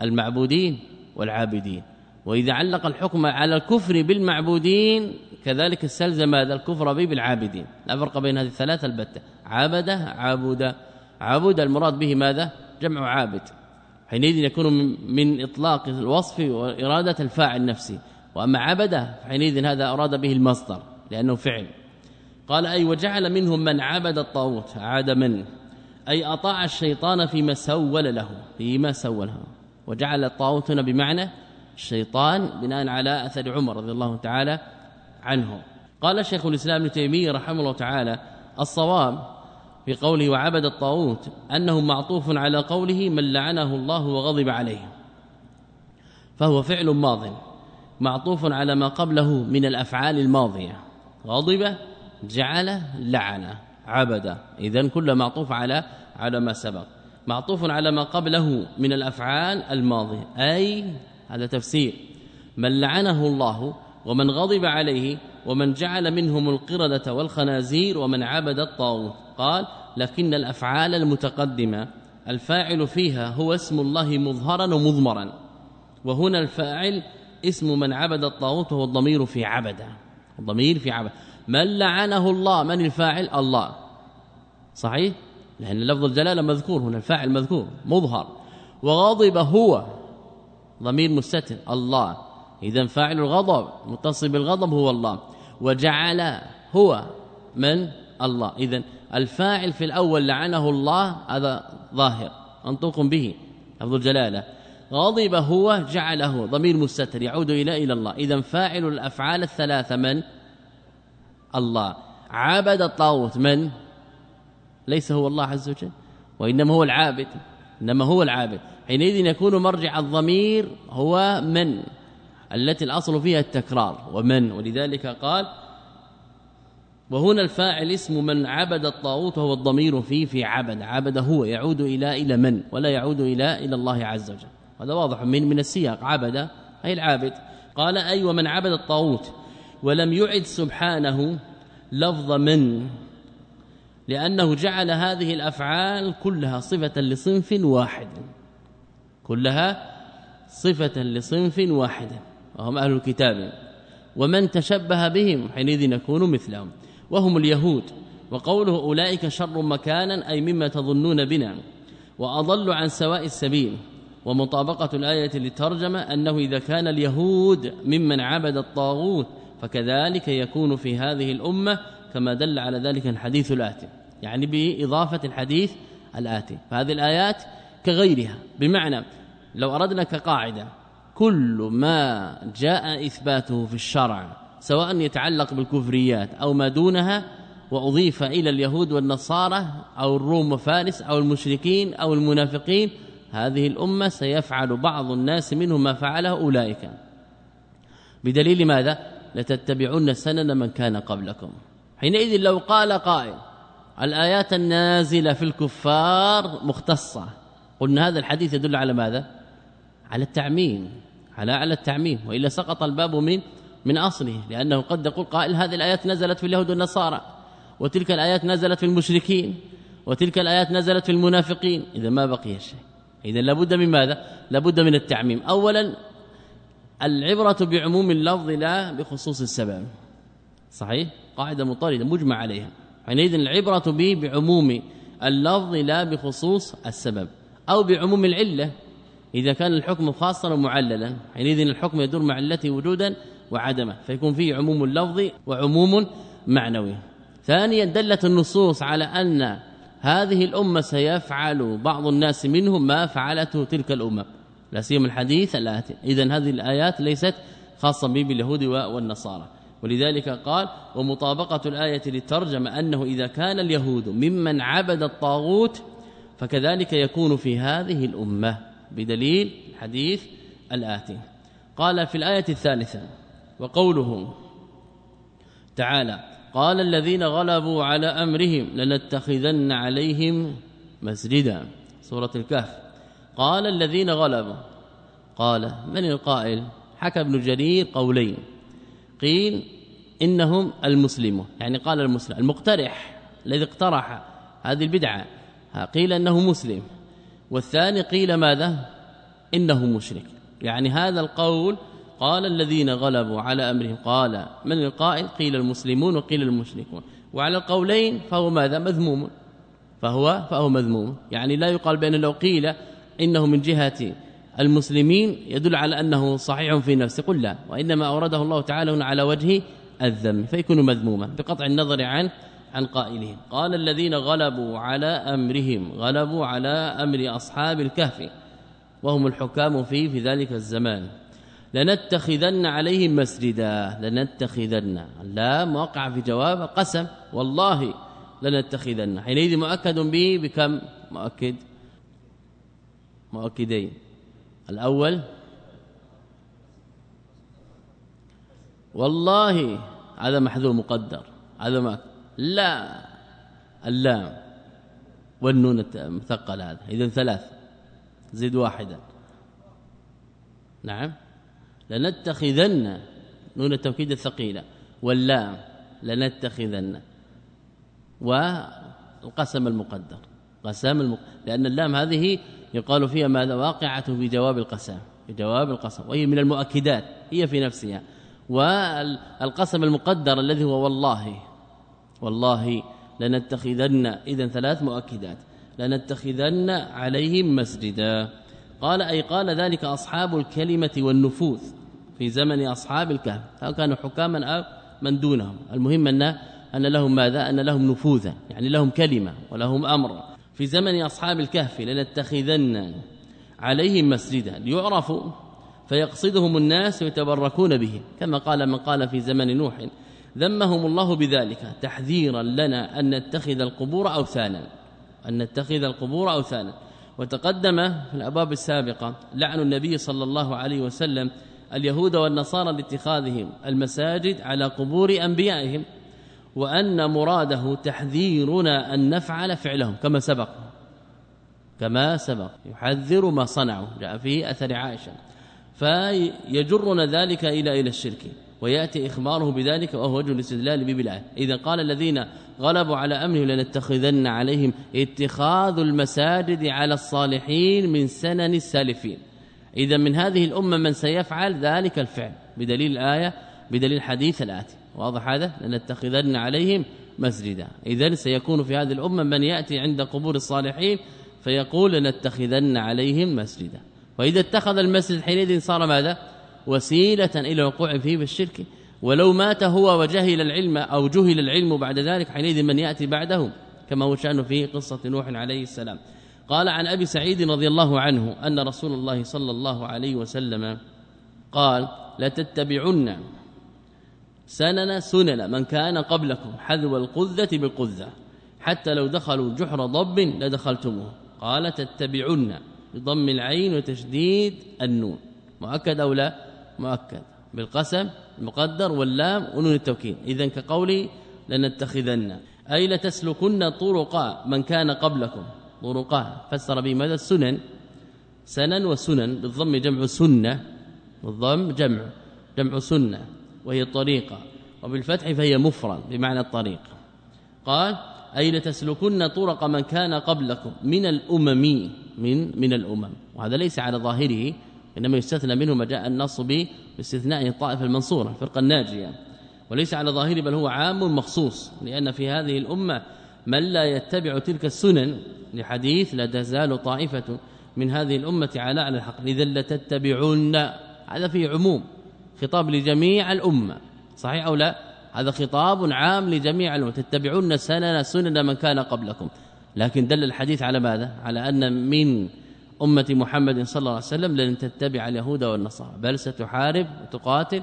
المعبودين والعابدين. وإذا علق الحكم على الكفر بالمعبودين كذلك استلزم هذا الكفر به بالعابدين. لا فرق بين هذه الثلاثة البتة. عبد عبد عبد المراد به ماذا؟ جمع عابد. حينئذ يكون من إطلاق الوصف وإرادة الفاعل نفسه. وأما عبد حينئذ هذا أراد به المصدر لأنه فعل. قال أي وجعل منهم من عبد الطاغوت عاد من؟ أي أطاع الشيطان فيما سول له فيما سول له. وجعل الطاغوت بمعنى الشيطان بناء على أثر عمر رضي الله تعالى عنه قال شيخ الإسلام ابن تيمية رحمه الله تعالى الصواب في قوله وعبد الطاغوت أنه معطوف على قوله من لعنه الله وغضب عليه فهو فعل ماض معطوف على ما قبله من الأفعال الماضية. غضب جعل لعن عبد. اذا كل معطوف على على ما سبق. معطوف على ما قبله من الأفعال الماضية. أي هذا تفسير. من لعنه الله ومن غضب عليه ومن جعل منهم القردة والخنازير ومن عبد الطاغوت. قال لكن الأفعال المتقدمة الفاعل فيها هو اسم الله مظهرا ومضمرا. وهنا الفاعل اسم من عبد الطاغوت وهو الضمير في عبد. الضمير في عبد. من لعنه الله؟ من الفاعل؟ الله. صحيح؟ لأن لفظ الجلالة مذكور هنا الفاعل مذكور مظهر. وغضب هو ضمير مستتر الله. اذا فاعل الغضب متصل بالغضب هو الله. وجعل هو من؟ الله. اذا الفاعل في الأول لعنه الله هذا ظاهر انطق به لفظ الجلالة. غضب هو جعله ضمير مستتر يعود إلى إلى الله. اذا فاعل الأفعال الثلاثة من؟ الله. عبد الطاغوت من؟ ليس هو الله عز وجل وإنما هو العابد إنما هو العابد. حينئذ يكون مرجع الضمير هو من؟ التي الأصل فيها التكرار. ومن؟ ولذلك قال وهنا الفاعل اسم من عبد الطاغوت وهو الضمير فيه في عبد. عبد هو يعود إلى إلى من؟ ولا يعود إلى إلى الله عز وجل. هذا واضح من من السياق. عبد أي العابد. قال أي ومن عبد الطاغوت ولم يعد سبحانه لفظ من؟ لأنه جعل هذه الأفعال كلها صفة لصنف واحد. كلها صفة لصنف واحد. وهم أهل الكتاب. ومن تشبه بهم حينئذ يكون مثلهم. وهم اليهود. وقوله أولئك شر مكانا أي مما تظنون بنا. وأضل عن سواء السبيل. ومطابقة الآية للترجمة أنه إذا كان اليهود ممن عبد الطاغوت فكذلك يكون في هذه الأمة كما دل على ذلك الحديث الآتي. يعني بإضافة الحديث الآتي. فهذه الآيات كغيرها. بمعنى لو أردنا كقاعدة كل ما جاء إثباته في الشرع سواء يتعلق بالكفريات أو ما دونها وأضيف إلى اليهود والنصارى أو الروم وفارس أو المشركين أو المنافقين هذه الأمة سيفعل بعض الناس منهم ما فعله أولئك. بدليل ماذا؟ لتتبعون سنن من كان قبلكم. حينئذ لو قال قائل الآيات النازلة في الكفار مختصة قلنا هذا الحديث يدل على ماذا؟ على التعميم. على على التعميم وإلا سقط الباب من من أصله لأنه قد يقول قائل هذه الآيات نزلت في اليهود والنصارى وتلك الآيات نزلت في المشركين وتلك الآيات نزلت في المنافقين. إذا ما بقي شيء. إذا لابد من ماذا؟ لابد من التعميم. اولا العبرة بعموم اللفظ لا بخصوص السبب. صحيح؟ قاعدة مطردة مجمع عليها. حينئذ العبرة به بعموم اللفظ لا بخصوص السبب أو بعموم العلة. إذا كان الحكم خاصا ومعللا حينئذ الحكم يدور مع التي وجودا وعدما فيكون فيه عموم اللفظ وعموم معنوي. ثانيا دلت النصوص على أن هذه الأمة سيفعل بعض الناس منهم ما فعلته تلك الأمة. لا سيما الحديث الآتي إذا هذه الآيات ليست خاصة باليهود والنصارى. ولذلك قال ومطابقة الآية للترجمة أنه إذا كان اليهود ممن عبد الطاغوت فكذلك يكون في هذه الأمة. بدليل حديث الآتي. قال في الآية الثالثة وقوله تعالى قال الذين غلبوا على أمرهم لنتخذن عليهم مسجدا. سورة الكهف. قال الذين غلبوا. قال من القائل؟ حكى ابن جرير قولين. قيل إنهم المسلمون. يعني قال المسلم المقترح الذي اقترح هذه البدعة. قيل إنه مسلم. والثاني قيل ماذا؟ إنه مشرك. يعني هذا القول قال الذين غلبوا على أمرهم. قال من القائل؟ قيل المسلمون وقيل المشركون. وعلى القولين فهو ماذا؟ مذموم. فهو فهو مذموم. يعني لا يقال بأن لو قيل إنه من جهة المسلمين يدل على أنه صحيح في نفسه. قل لا. وإنما أورده الله تعالى على وجه الذم. فيكون مذموما بقطع النظر عن عن قائلهم. قال الذين غلبوا على أمرهم غلبوا على أمر أصحاب الكهف وهم الحكام فيه في ذلك الزمان. لنتخذن عليهم مسجدا لنتخذن. لا موقع في جواب قسم. والله لنتخذن. حينئذ مؤكد به بكم؟ مؤكد. مؤكدين. الأول والله هذا محذور مقدر. هذا ما لا. اللام والنون المثقل هذا اذا ثلاث. زد واحدا. نعم. لنتخذن نون التوكيد الثقيلة. واللام لنتخذن. والقسم المقدر. قسم المق... لأن اللام هذه يقال فيها ماذا؟ واقعة في جواب القسم. في جواب القسم. وهي من المؤكدات. هي في نفسها. والقسم المقدر الذي هو والله. والله لنتخذن اذا ثلاث مؤكدات لنتخذن عليهم مسجدا. قال أي قال ذلك أصحاب الكلمة والنفوذ في زمن أصحاب الكهف. كانوا حكاما أو من دونهم؟ المهم أن أن لهم ماذا؟ أن لهم نفوذا يعني لهم كلمة ولهم أمر. في زمن أصحاب الكهف لنتخذن عليهم مسجدا ليعرفوا فيقصدهم الناس ويتبركون به كما قال من قال في زمن نوح ذمهم الله بذلك. تحذيرا لنا أن نتخذ القبور اوثانا. أن نتخذ القبور اوثانا. وتقدم في الأبواب السابقة لعن النبي صلى الله عليه وسلم اليهود والنصارى لاتخاذهم المساجد على قبور أنبيائهم وأن مراده تحذيرنا أن نفعل فعلهم كما سبق. كما سبق. يحذر ما صنعوا. جاء في أثر عائشة. فيجرنا ذلك إلى إلى الشرك. ويأتي إخباره بذلك وهو وجه الاستدلال ببلاء إذا قال الذين غلبوا على امره لنتخذن عليهم اتخاذ المساجد على الصالحين من سنن السالفين. إذا من هذه الأمة من سيفعل ذلك الفعل بدليل الآية بدليل الحديث الآتي. واضح هذا؟ لنتخذن عليهم مسجدا. اذا سيكون في هذه الأمة من يأتي عند قبور الصالحين فيقول لنتخذن عليهم مسجدا. وإذا اتخذ المسجد حينئذ صار ماذا؟ وسيلة إلى الوقوع فيه بالشرك. ولو مات هو وجهل العلم أو جهل العلم بعد ذلك حينئذ من يأتي بعده كما هو شأنه في قصة نوح عليه السلام. قال عن أبي سعيد رضي الله عنه أن رسول الله صلى الله عليه وسلم قال لتتبعن سنن سنن من كان قبلكم حذو القذة بالقذة. حتى لو دخلوا جحر ضب لدخلتموه. قال تتبعن بضم العين وتشديد النون. مؤكد أو لا؟ مؤكد بالقسم المقدر واللام ونون التوكيد. اذا كقولي لنتخذن. أي لتسلكن طرق من كان قبلكم. طرقا فسر به ماذا؟ السنن. سنن وسنن. بالضم جمع سنة. بالضم جمع. جمع سنة. وهي الطريقة. وبالفتح فهي مفرد بمعنى الطريق. قال أي لتسلكن طرق من كان قبلكم. من الأمم. من من الأمم. وهذا ليس على ظاهره. إنما يستثنى منه ما جاء النص باستثناء الطائفه المنصورة الفرقه الناجية. وليس على ظاهره بل هو عام مخصوص لأن في هذه الأمة من لا يتبع تلك السنن لحديث لا تزال طائفة من هذه الأمة على على الحق. إذا لتتبعون هذا فيه عموم خطاب لجميع الأمة. صحيح أو لا؟ هذا خطاب عام لجميع الأمة. تتبعون سنن سنن من كان قبلكم. لكن دل الحديث على ماذا؟ على أن من أمة محمد صلى الله عليه وسلم لن تتبع اليهود والنصارى بل ستحارب وتقاتل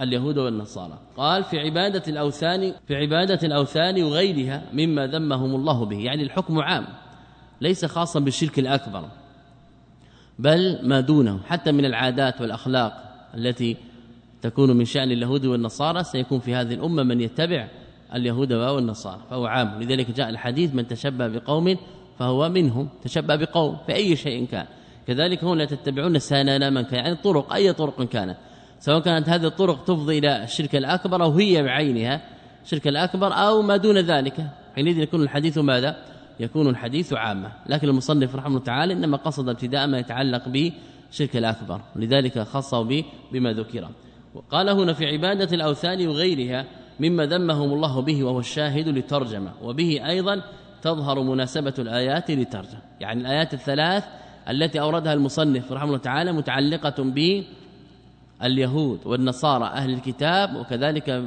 اليهود والنصارى. قال في عبادة الأوثان في عبادة الأوثان وغيرها مما ذمهم الله به. يعني الحكم عام ليس خاصا بالشرك الأكبر بل ما دونه. حتى من العادات والأخلاق التي تكون من شأن اليهود والنصارى سيكون في هذه الأمة من يتبع اليهود والنصارى فهو عام. لذلك جاء الحديث من تشبه بقوم فهو منهم تشبه بقوم في أي شيء كان. كذلك هم لا تتبعون سنن من كان يعني طرق أي طرق كانت. سواء كانت هذه الطرق تفضي إلى الشرك الأكبر أو هي بعينها الشرك الأكبر أو ما دون ذلك. حينئذ يكون الحديث ماذا؟ يكون الحديث عامة. لكن المصنف رحمه الله تعالى إنما قصد ابتداء ما يتعلق بالشرك الأكبر لذلك خصه به بما ذكر. وقال هنا في عبادة الأوثان وغيرها مما ذمهم الله به وهو الشاهد للترجمة وبه أيضا تظهر مناسبة الآيات للترجمة يعني الآيات الثلاث التي أوردها المصنف رحمه الله تعالى متعلقة باليهود والنصارى أهل الكتاب وكذلك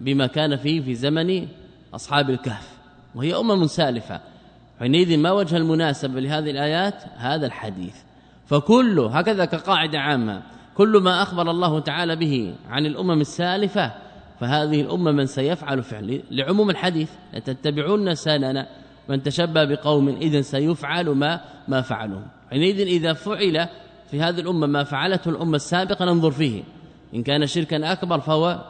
بما كان فيه في زمن أصحاب الكهف. وهي أمم سالفة حينئذ ما وجه المناسبة لهذه الآيات؟ هذا الحديث. فكل هكذا كقاعدة عامة كل ما أخبر الله تعالى به عن الأمم السالفة فهذه الأمة من سيفعل فعل لعموم الحديث لتتبعون سنن من تشبه بقوم إذا سيفعل ما ما فعلوا حينئذ إذا فعل في هذه الأمة ما فعلته الأمة السابقة ننظر فيه. إن كان شركا أكبر فهو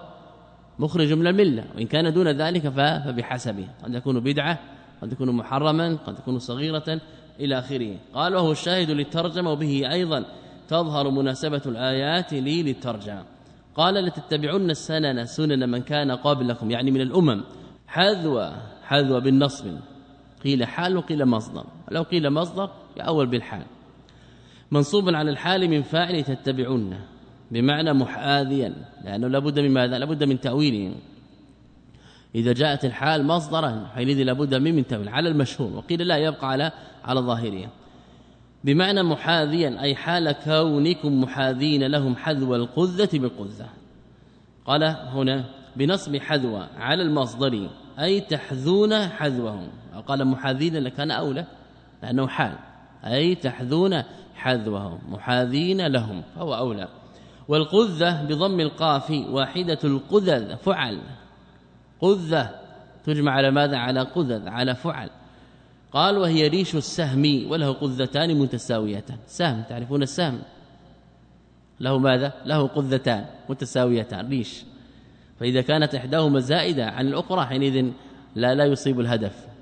مخرج من الملة وإن كان دون ذلك فبحسبه. قد يكون بدعة قد يكون محرما قد يكون صغيرة إلى آخره. قال وهو الشاهد للترجمة وبه أيضا تظهر مناسبة الآيات لي للترجمة. قال لتتبعون السنن سنن من كان قبلكم يعني من الأمم حذو حذو بالنصب. قيل حال وقيل مصدر. لو قيل مصدر يأول بالحال. منصوب على الحال من فاعل تتبعون بمعنى محاذيا لأنه لابد من ماذا؟ لابد من تاويله إذا جاءت الحال مصدرا حينئذ لابد من من تأويل على المشهور وقيل لا يبقى على على ظاهره. بمعنى محاذيا أي حال كونكم محاذين لهم حذو القذة بالقذة. قال هنا بنصب حذو على المصدر أي تحذون حذوهم. قال محاذين لكان أولى لأنه حال. أي تحذون حذوهم محاذين لهم فهو أولى. والقذة بضم القاف واحدة القذذ فعل. قذة تجمع على ماذا؟ على قذذ على فعل. قال وهي ريش السهم وله قذتان متساويتان. سهم تعرفون السهم؟ له ماذا؟ له قذتان متساويتان ريش. فإذا كانت إحداهما زائدة عن الأخرى حينئذ لا لا يصيب الهدف.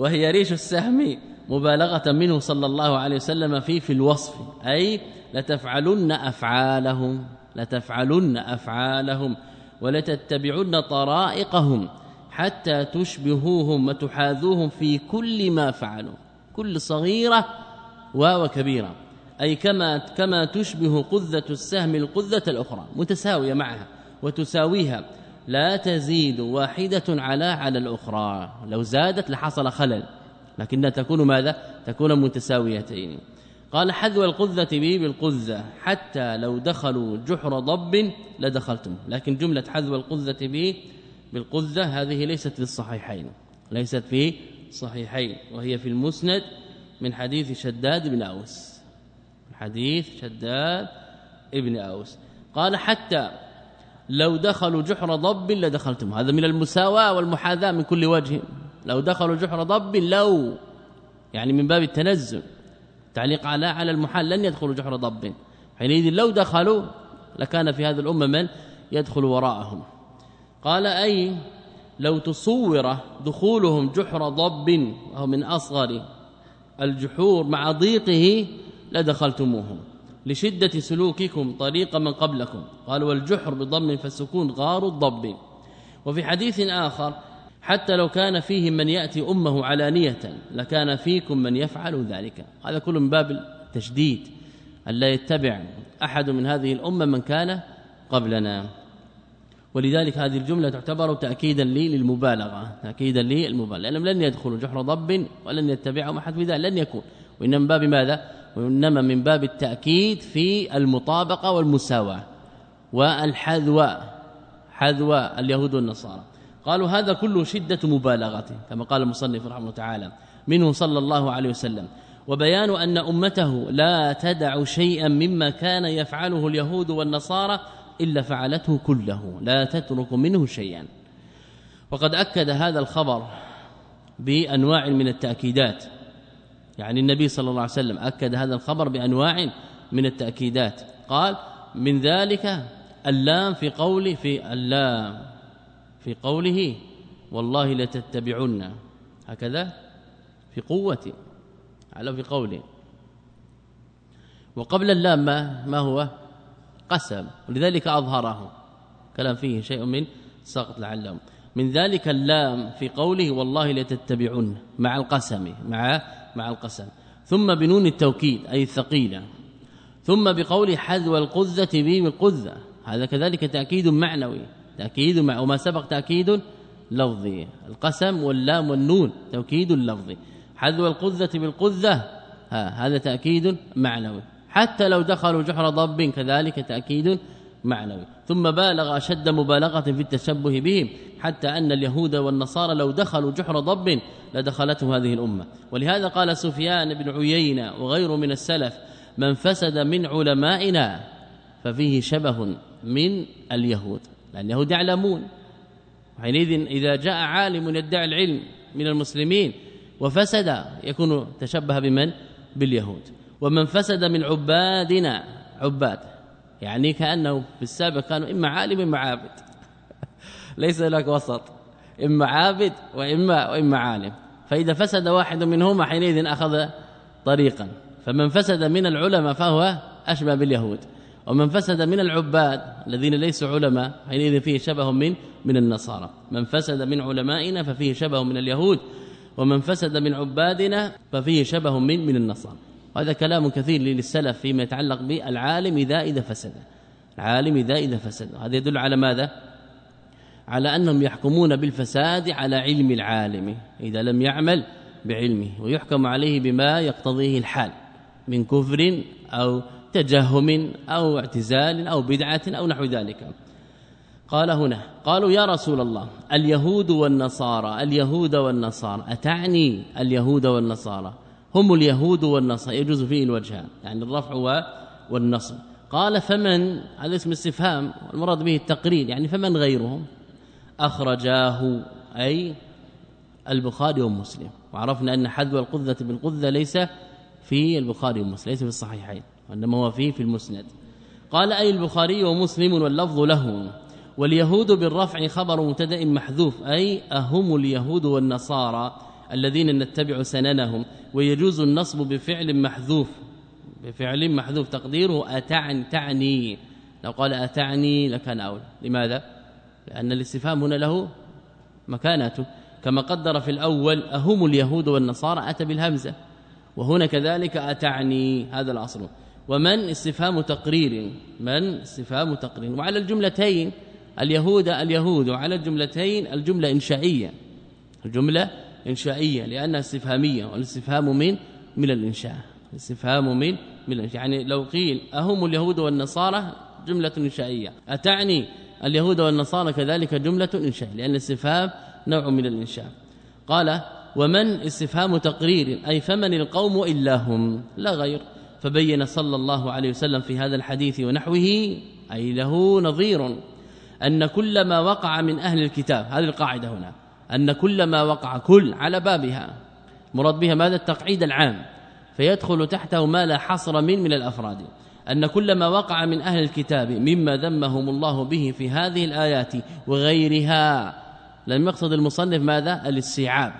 وهي ريش السهم مبالغة منه صلى الله عليه وسلم في في الوصف أي لتفعلن أفعالهم لتفعلن أفعالهم ولتتبعن طرائقهم حتى تشبهوهم وتحاذوهم في كل ما فعلوا كل صغيرة وكبيرة أي كما كما تشبه قذة السهم القذة الأخرى متساوية معها وتساويها. لا تزيد واحدة على على الأخرى. لو زادت لحصل خلل. لكنها تكون ماذا؟ تكون متساويتين. قال حذو القذة به بالقذة. حتى لو دخلوا جحر ضب لدخلتم. لكن جملة حذو القذة به بالقذة هذه ليست في الصحيحين. ليست في صحيحين. وهي في المسند من حديث شداد بن أوس. حديث شداد ابن أوس. قال حتى لو دخلوا جحر ضب لدخلتم. هذا من المساواة والمحاذاة من كل وجه. لو دخلوا جحر ضب لو يعني من باب التنزل تعليق على على المحال لن يدخلوا جحر ضب. حينئذ لو دخلوا لكان في هذه الأمة من يدخل وراءهم. قال أي لو تصور دخولهم جحر ضب وهو من أصغر الجحور مع ضيقه لدخلتموهم. لشدة سلوككم طريق من قبلكم. قال والجحر بضم فالسكون غار الضب. وفي حديث آخر حتى لو كان فيهم من يأتي أمه علانية لكان فيكم من يفعل ذلك. هذا كله من باب التشديد. ألا يتبع أحد من هذه الأمة من كان قبلنا. ولذلك هذه الجملة تعتبر تأكيدا لي للمبالغة. تأكيدا لي المبالغة لأنهم لن يدخلوا جحر ضب ولن يتبعهم أحد في ذلك. لن يكون. وإنما من باب ماذا؟ وإنما من باب التأكيد في المطابقة والمساواة والحذو حذو اليهود والنصارى. قالوا هذا كله شدة مبالغة كما قال المصنف رحمه الله تعالى منه صلى الله عليه وسلم. وبيان أن أمته لا تدع شيئا مما كان يفعله اليهود والنصارى إلا فعلته كله لا تترك منه شيئا. وقد أكد هذا الخبر بأنواع من التأكيدات. يعني النبي صلى الله عليه وسلم أكد هذا الخبر بأنواع من التأكيدات. قال من ذلك اللام في قوله في اللام في قوله والله لتتبعن هكذا في قوة على في قوله وقبل اللام ما, ما هو؟ قسم. ولذلك أظهره. كلام فيه شيء من سقط لعلهم. من ذلك اللام في قوله والله لتتبعن مع القسم مع مع القسم. ثم بنون التوكيد أي الثقيلة. ثم بقول حذو القذة به بالقذة هذا كذلك تأكيد معنوي. تأكيد مع وما سبق تأكيد لفظي. القسم واللام والنون توكيد لفظي. حذو القذة بالقذة ها هذا تأكيد معنوي. حتى لو دخلوا جحر ضب كذلك تأكيد معنوي. ثم بالغ أشد مبالغة في التشبه بهم. حتى أن اليهود والنصارى لو دخلوا جحر ضب لدخلته هذه الأمة. ولهذا قال سفيان بن عيينة وغيره من السلف من فسد من علمائنا ففيه شبه من اليهود. لأن اليهود يعلمون. حينئذ إذا جاء عالم يدعي العلم من المسلمين وفسد يكون تشبه بمن؟ باليهود. ومن فسد من عبادنا عباد يعني كأنه في السابق كانوا إما عالم إما عابد. ليس هناك وسط إما عابد وإما وإما عالم. فإذا فسد واحد منهما حينئذ أخذ طريقا. فمن فسد من العلماء فهو أشبه باليهود. ومن فسد من العباد الذين ليسوا علماء حينئذ فيه شبه من من النصارى. من فسد من علمائنا ففيه شبه من اليهود. ومن فسد من عبادنا ففيه شبه من من النصارى. وهذا كلام كثير للسلف فيما يتعلق بالعالم إذا إذا فسد. العالم إذا إذا فسد. هذا يدل على ماذا؟ على أنهم يحكمون بالفساد على علم العالم إذا لم يعمل بعلمه ويحكم عليه بما يقتضيه الحال من كفر أو تجهم أو اعتزال أو بدعة أو نحو ذلك. قال هنا قالوا يا رسول الله اليهود والنصارى اليهود والنصارى أتعني اليهود والنصارى؟ هم اليهود والنصارى يجوز فيه الوجهان يعني الرفع والنصب. قال فمن؟ هذا اسم استفهام المراد به التقرير يعني فمن غيرهم؟ أخرجاه أي البخاري ومسلم. وعرفنا أن حذو القذة بالقذة ليس في البخاري ومسلم ليس في الصحيحين وإنما هو فيه في المسند. قال أي البخاري ومسلم واللفظ له. واليهود بالرفع خبر مبتدأ محذوف أي أهم اليهود والنصارى الذين نتبع سننهم. ويجوز النصب بفعل محذوف بفعل محذوف تقديره اتعني تعني. لو قال أتعني لكان أولى. لماذا؟ لأن الاستفهام هنا له مكانته. كما قدر في الأول أهم اليهود والنصارى أتى بالهمزة وهنا كذلك أتعني هذا الأصل. ومن؟ استفهام تقرير. من؟ استفهام تقرير. وعلى الجملتين اليهود اليهود وعلى الجملتين الجملة إنشائية. الجملة إنشائية لأنها استفهامية. والاستفهام من؟ من الإنشاء. الاستفهام من؟ من الإنشاء. يعني لو قيل أهم اليهود والنصارى جملة إنشائية. أتعني؟ اليهود والنصارى كذلك جملة إنشائية لأن الاستفهام نوع من الإنشاء. قال ومن استفهام تقرير؟ أي فمن القوم إلا هم. لا غير. فبين صلى الله عليه وسلم في هذا الحديث ونحوه أي له نظير أن كل ما وقع من أهل الكتاب هذه القاعدة هنا. أن كل ما وقع كل على بابها. مراد بها ماذا؟ التقعيد العام. فيدخل تحته ما لا حصر من من الأفراد. أن كل ما وقع من أهل الكتاب مما ذمهم الله به في هذه الآيات وغيرها لم يقصد المصنف ماذا؟ الاستيعاب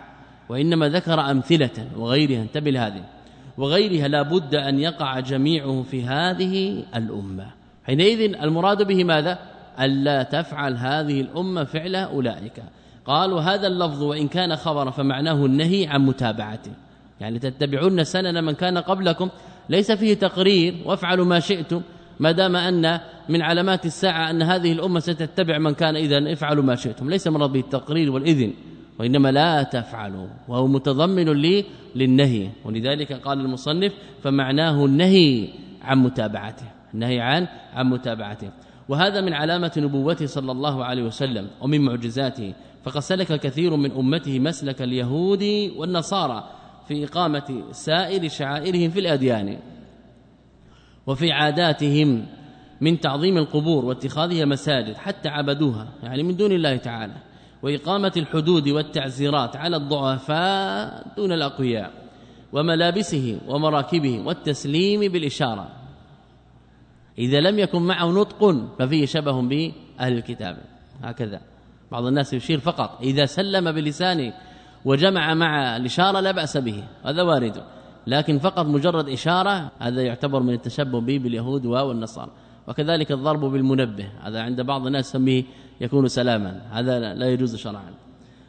وإنما ذكر أمثلة وغيرها. انتبه لهذه. وغيرها لا بد أن يقع جميعه في هذه الأمة. حينئذ المراد به ماذا؟ الا تفعل هذه الأمة فعل أولئك. قالوا هذا اللفظ وإن كان خبر فمعناه النهي عن متابعته. يعني تتبعون سنن من كان قبلكم ليس فيه تقرير وافعلوا ما شئتم ما دام أن من علامات الساعة أن هذه الأمة ستتبع من كان اذا افعلوا ما شئتم. ليس مراد به التقرير والإذن وإنما لا تفعلوا وهو متضمن للنهي. ولذلك قال المصنف فمعناه النهي عن متابعته النهي عن عن متابعته. وهذا من علامة نبوته صلى الله عليه وسلم ومن معجزاته. فقد سلك كثير من أمته مسلك اليهود والنصارى. في إقامة سائر شعائرهم في الأديان وفي عاداتهم من تعظيم القبور واتخاذها مساجد حتى عبدوها يعني من دون الله تعالى. وإقامة الحدود والتعزيرات على الضعفاء دون الأقوياء وملابسه ومراكبه والتسليم بالإشارة. إذا لم يكن معه نطق ففيه شبه بأهل الكتاب. هكذا بعض الناس يشير فقط إذا سلم بلسانه وجمع مع الإشارة لا بأس به هذا وارد. لكن فقط مجرد إشارة هذا يعتبر من التشبه به باليهود والنصارى. وكذلك الضرب بالمنبه هذا عند بعض الناس يسميه يكون سلاما هذا لا يجوز شرعا.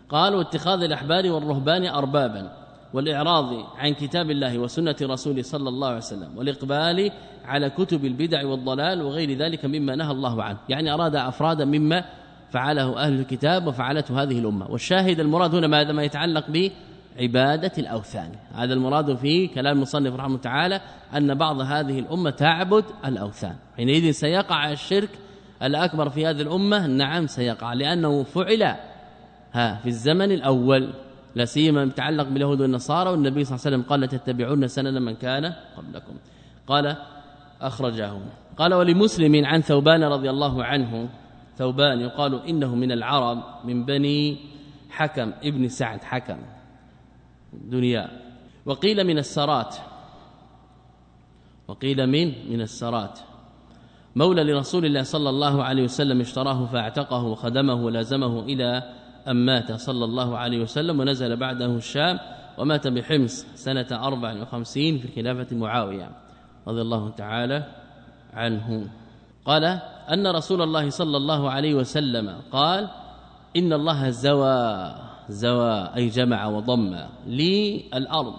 قالوا اتخاذ الأحبار والرهبان أربابا والإعراض عن كتاب الله وسنة رسوله صلى الله عليه وسلم والإقبال على كتب البدع والضلال وغير ذلك مما نهى الله عنه. يعني أراد أفرادا مما فعله أهل الكتاب وفعلته هذه الأمة. والشاهد المراد هنا ماذا؟ ما يتعلق به عبادة الأوثان. هذا المراد في كلام المصنف رحمه تعالى أن بعض هذه الأمة تعبد الأوثان. حينئذ سيقع الشرك الأكبر في هذه الأمة. نعم سيقع لأنه فعل ها في الزمن الأول. لا سيما يتعلق باليهود والنصارى. والنبي صلى الله عليه وسلم قال تتبعون سنن من كان قبلكم. قال أخرجه قال ولمسلم عن ثوبان رضي الله عنه ثوبان يقال إنه من العرب من بني حكم ابن سعد حكم. دنيا. وقيل من السرات. وقيل من من السرات. مولى لرسول الله صلى الله عليه وسلم اشتراه فاعتقه وخدمه ولازمه إلى أن مات صلى الله عليه وسلم ونزل بعده الشام ومات بحمص سنة 54 في خلافة معاوية رضي الله تعالى عنه. قال أن رسول الله صلى الله عليه وسلم قال إن الله زوى زوى أي جمع وضم للأرض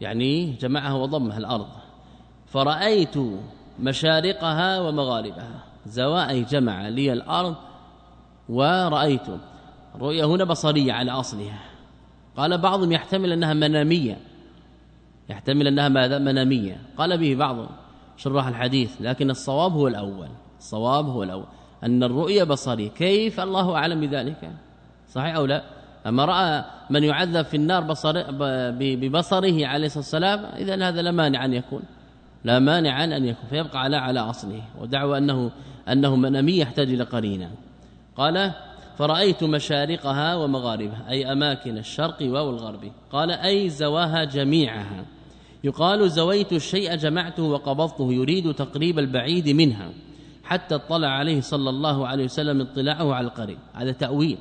يعني جمعها وضمها الأرض. فرأيت مشارقها ومغاربها. زوى أي جمع لي الأرض ورأيت. رؤيا هنا بصرية على أصلها. قال بعضهم يحتمل أنها منامية. يحتمل أنها ماذا؟ منامية. قال به بعض شراح الحديث لكن الصواب هو الأول. الصواب هو الأول. أن الرؤيا بصرية كيف الله أعلم بذلك؟ صحيح أو لا؟ أما رأى من يعذب في النار بصر ببصره عليه الصلاة والسلام اذا هذا لا مانع أن يكون. لا مانع أن يكون فيبقى على على أصله. ودعوى أنه أنه منامي يحتاج إلى قرينة. قال فرأيت مشارقها ومغاربها أي أماكن الشرق والغرب قال أي زواها جميعها يقال زويت الشيء جمعته وقبضته يريد تقريب البعيد منها حتى اطلع عليه صلى الله عليه وسلم اطلاعه على القريب. هذا تأويل.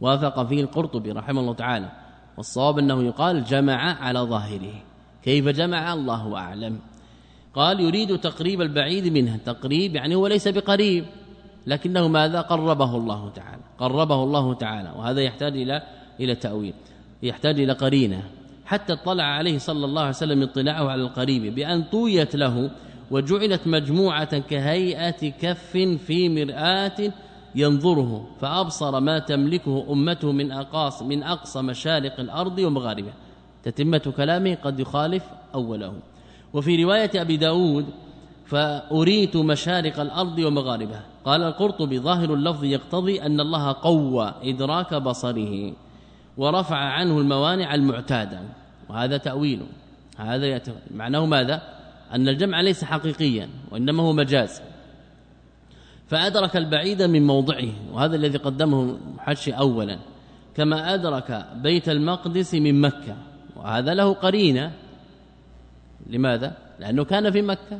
وافق فيه القرطبي رحمه الله تعالى. والصواب أنه يقال جمع على ظاهره. كيف جمع؟ الله أعلم. قال يريد تقريب البعيد منها تقريب يعني هو ليس بقريب. لكنه ماذا؟ قربه الله تعالى. قربه الله تعالى. وهذا يحتاج إلى إلى تأويل. يحتاج إلى قرينة. حتى اطلع عليه صلى الله عليه وسلم اطلاعه على القريب. بأن طويت له وجعلت مجموعة كهيئة كف في مرآة ينظره فأبصر ما تملكه أمته من اقاص من أقصى مشارق الأرض ومغاربها. تتمة كلامه قد يخالف أوله. وفي رواية أبي داود فأريت مشارق الأرض ومغاربها. قال القرطبي ظاهر اللفظ يقتضي أن الله قوى إدراك بصره ورفع عنه الموانع المعتادة. وهذا تأويل. هذا معناه ماذا؟ أن الجمع ليس حقيقيا وإنما هو مجاز. فأدرك البعيد من موضعه وهذا الذي قدمه محشي اولا كما أدرك بيت المقدس من مكة. وهذا له قرينة. لماذا؟ لأنه كان في مكة.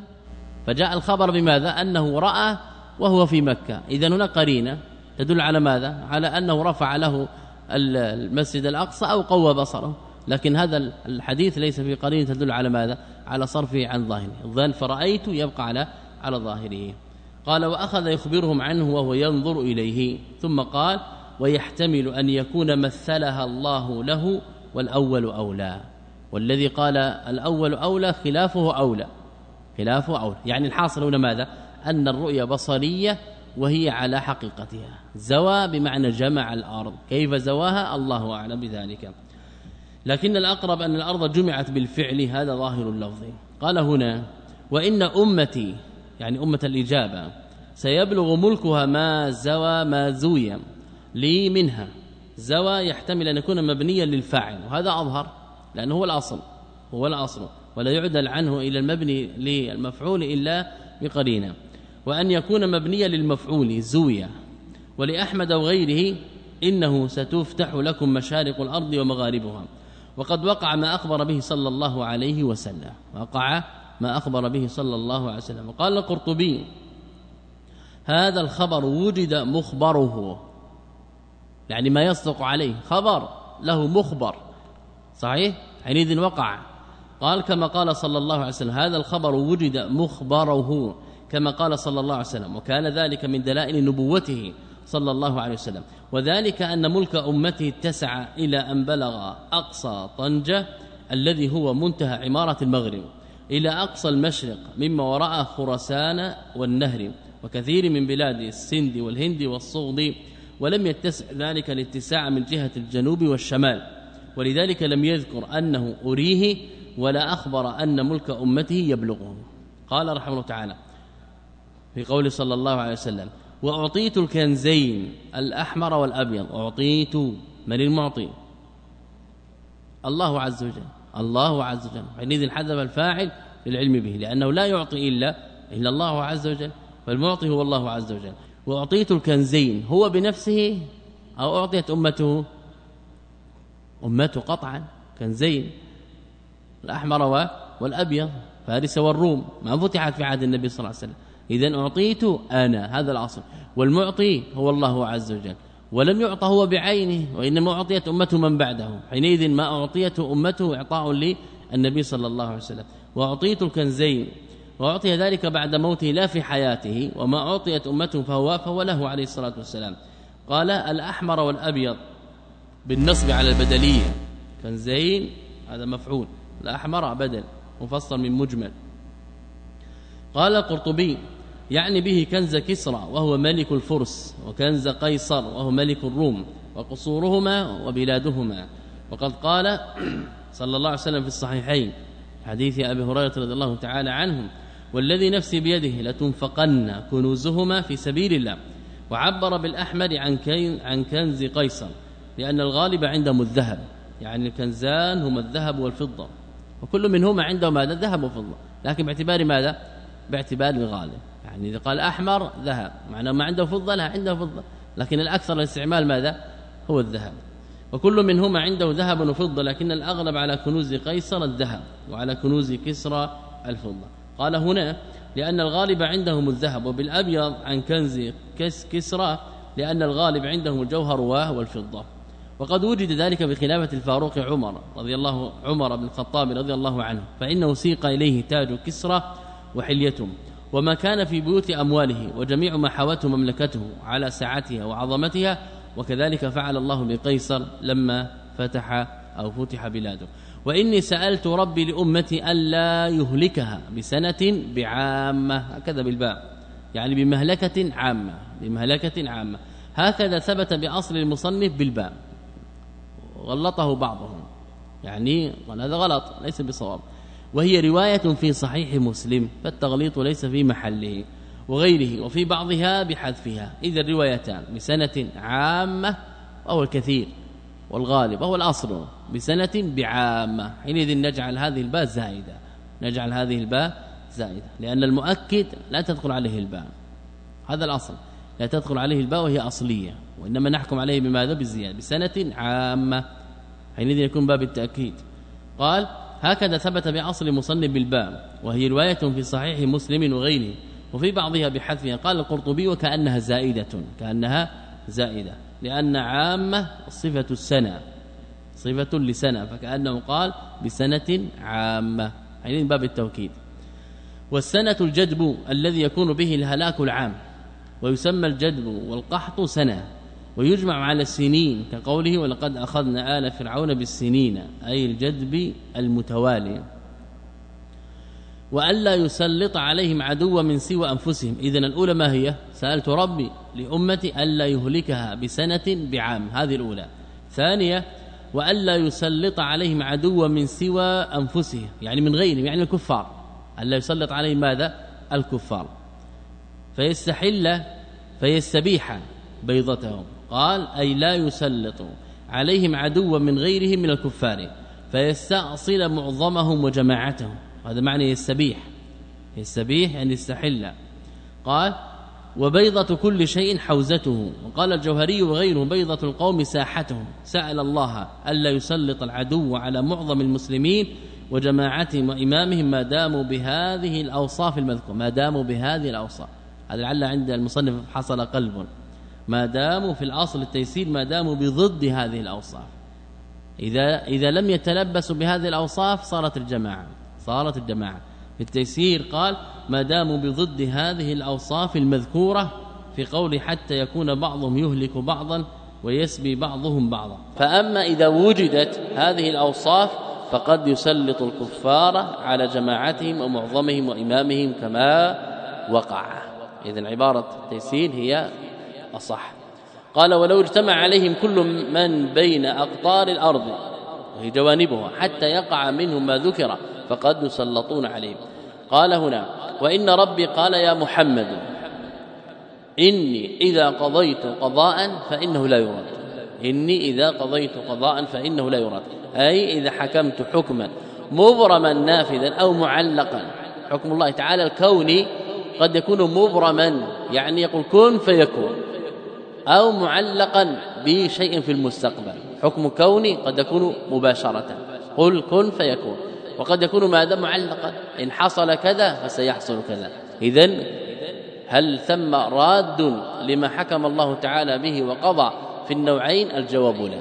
فجاء الخبر بماذا؟ أنه رأى وهو في مكة. اذا هنا قرينة تدل على ماذا؟ على أنه رفع له المسجد الأقصى أو قوى بصره. لكن هذا الحديث ليس في قرينة تدل على ماذا؟ على صرفه عن ظاهره. الظن فرأيت يبقى على على ظاهره. قال وأخذ يخبرهم عنه وهو ينظر إليه. ثم قال ويحتمل أن يكون مثلها الله له والأول أولى. والذي قال الأول أولى خلافه أولى. خلافه أولى. يعني الحاصل هنا ماذا؟ أن الرؤيا بصرية وهي على حقيقتها. زوى بمعنى جمع الأرض. كيف زواها؟ الله أعلم بذلك. لكن الأقرب أن الأرض جمعت بالفعل هذا ظاهر اللفظ. قال هنا وإن أمتي يعني أمة الإجابة سيبلغ ملكها ما زوى ما زوي لي منها زوى يحتمل أن يكون مبنيا للفاعل وهذا أظهر لأنه هو الأصل هو الأصل ولا يعدل عنه إلى المبني للمفعول إلا بقرينة. وأن يكون مبنيا للمفعول زوية ولأحمد وغيره إنه ستفتح لكم مشارق الأرض ومغاربها وقد وقع ما أخبر به صلى الله عليه وسلم. وقع ما أخبر به صلى الله عليه وسلم. وقال القرطبي هذا الخبر وجد مخبره. يعني ما يصدق عليه. خبر له مخبر. صحيح؟ حينئذ وقع. قال كما قال صلى الله عليه وسلم هذا الخبر وجد مخبره. كما قال صلى الله عليه وسلم. وكان ذلك من دلائل نبوته. صلى الله عليه وسلم. وذلك أن ملك أمته اتسع إلى أن بلغ أقصى طنجة الذي هو منتهى عمارة المغرب إلى أقصى المشرق مما وراء خرسان والنهر وكثير من بلاد السند والهند والصغد ولم يتسع ذلك الاتساع من جهة الجنوب والشمال. ولذلك لم يذكر أنه أريه ولا أخبر أن ملك أمته يبلغه. قال رحمه الله تعالى في قول صلى الله عليه وسلم وأعطيت الكنزين الأحمر والأبيض. أعطيت من المعطي؟ الله عز وجل. الله عز وجل. حينئذ حذف الفاعل للعلم به لأنه لا يعطي إلا إلا الله عز وجل. فالمعطي هو الله عز وجل. وأعطيت الكنزين هو بنفسه؟ أو أعطيت أمته؟ أمته قطعا. كنزين. الأحمر والأبيض. فارس والروم. ما فتحت في عهد النبي صلى الله عليه وسلم. إذا أعطيت أنا هذا الأصل. والمعطي هو الله عز وجل. ولم يعطى هو بعينه وإنما أعطيت أمته من بعده. حينئذ ما اعطيته أمته إعطاء للنبي صلى الله عليه وسلم. وأعطيت الكنزين. وأعطي ذلك بعد موته لا في حياته وما أعطيت أمته فهو فهو له عليه الصلاة والسلام. قال الأحمر والأبيض بالنصب على البدلية. كنزين هذا مفعول. الأحمر بدل مفصل من مجمل. قال القرطبي يعني به كنز كسرى وهو ملك الفرس وكنز قيصر وهو ملك الروم وقصورهما وبلادهما. وقد قال صلى الله عليه وسلم في الصحيحين حديث أبي هريرة رضي الله تعالى عنه والذي نفسي بيده لتنفقن كنوزهما في سبيل الله. وعبر بالأحمر عن عن كنز قيصر لأن الغالب عندهم الذهب. يعني الكنزان هما الذهب والفضة وكل منهما عنده ماذا ذهب وفضة. لكن باعتبار ماذا؟ باعتبار الغالب. يعني إذا قال أحمر ذهب معناه ما عنده فضة لا عنده فضة. لكن الأكثر الاستعمال ماذا؟ هو الذهب. وكل منهما عنده ذهب وفضة لكن الأغلب على كنوز قيصر الذهب وعلى كنوز كسرى الفضة. قال هنا لأن الغالب عندهم الذهب وبالأبيض عن كنز كس كسرى لأن الغالب عندهم الجوهر والفضة. وقد وجد ذلك بخلافة الفاروق عمر رضي الله عمر بن الخطاب رضي الله عنه فإنه سيق إليه تاج كسرى وحليتهم. وما كان في بيوت أمواله وجميع ما حوته مملكته على سعتها وعظمتها وكذلك فعل الله لقيصر لما فتح أو فتح بلاده. وإني سألت ربي لأمتي ألا يهلكها بسنة بعامة هكذا بالباء يعني بمهلكة عامة بمهلكة عامة. هكذا ثبت بأصل المصنف بالباء. غلطه بعضهم يعني هذا غلط ليس بصواب. وهي رواية في صحيح مسلم فالتغليط ليس في محله وغيره وفي بعضها بحذفها. إذا الروايتان بسنة عامة أو الكثير والغالب وهو الأصل بسنة بعامة. حينئذ نجعل هذه الباء زائدة نجعل هذه الباء زائدة لأن المؤكد لا تدخل عليه الباء. هذا الأصل لا تدخل عليه الباء وهي أصلية وإنما نحكم عليه بماذا؟ بالزياده بسنة عامة. حينئذ يكون باب التأكيد. قال هكذا ثبت بأصل مصنف بالباء وهي رواية في صحيح مسلم وغيره وفي بعضها بحذفها قال القرطبي وكأنها زائدة كأنها زائدة لأن عامة صفة السنة صفة لسنة فكأنه قال بسنة عامة حينئذ باب التوكيد. والسنة الجدب الذي يكون به الهلاك العام ويسمى الجدب والقحط سنة. ويجمع على السنين كقوله ولقد أخذنا آل فرعون بالسنين أي الجدب المتوالي. والا يسلط عليهم عدوا من سوى أنفسهم. اذا الأولى ما هي؟ سألت ربي لأمتي الا يهلكها بسنة بعام هذه الأولى. ثانية والا يسلط عليهم عدوا من سوى أنفسهم يعني من غيرهم يعني الكفار. الا يسلط عليهم ماذا؟ الكفار. فيستحل فيستبيح بيضتهم. قال أي لا يسلط عليهم عدوا من غيرهم من الكفار فيستأصل معظمهم وجماعتهم. هذا معنى يستبيح يستبيح يعني يستحل. قال وبيضة كل شيء حوزته. وقال الجوهري وغيره بيضة القوم ساحتهم. سأل الله ألا يسلط العدو على معظم المسلمين وجماعتهم وإمامهم ما داموا بهذه الأوصاف المذكورة. ما داموا بهذه الأوصاف. هذا لعل عند المصنف حصل قلب. ما داموا في الأصل التيسير ما داموا بضد هذه الأوصاف. إذا إذا لم يتلبسوا بهذه الأوصاف صارت الجماعة صارت الجماعة. في التيسير قال ما داموا بضد هذه الأوصاف المذكورة في قول حتى يكون بعضهم يهلك بعضا ويسبي بعضهم بعضا. فأما إذا وجدت هذه الأوصاف فقد يسلط الكفار على جماعتهم ومعظمهم وإمامهم كما وقع. اذا عبارة التيسير هي أصح. قال ولو اجتمع عليهم كل من بين أقطار الأرض وهي جوانبها حتى يقع منهم ما ذكر فقد يسلطون عليهم. قال هنا وإن ربي قال يا محمد إني إذا قضيت قضاء فإنه لا يرد إني إذا قضيت قضاء فإنه لا يرد أي إذا حكمت حكما مبرما نافذا أو معلقا. حكم الله تعالى الكوني قد يكون مبرما يعني يقول كن فيكون. أو معلقا بشيء في المستقبل. حكم كوني قد يكون مباشرة. قل كن فيكون. وقد يكون ماذا؟ معلقا. إن حصل كذا فسيحصل كذا. إذا هل ثم راد لما حكم الله تعالى به وقضى في النوعين؟ الجواب لا.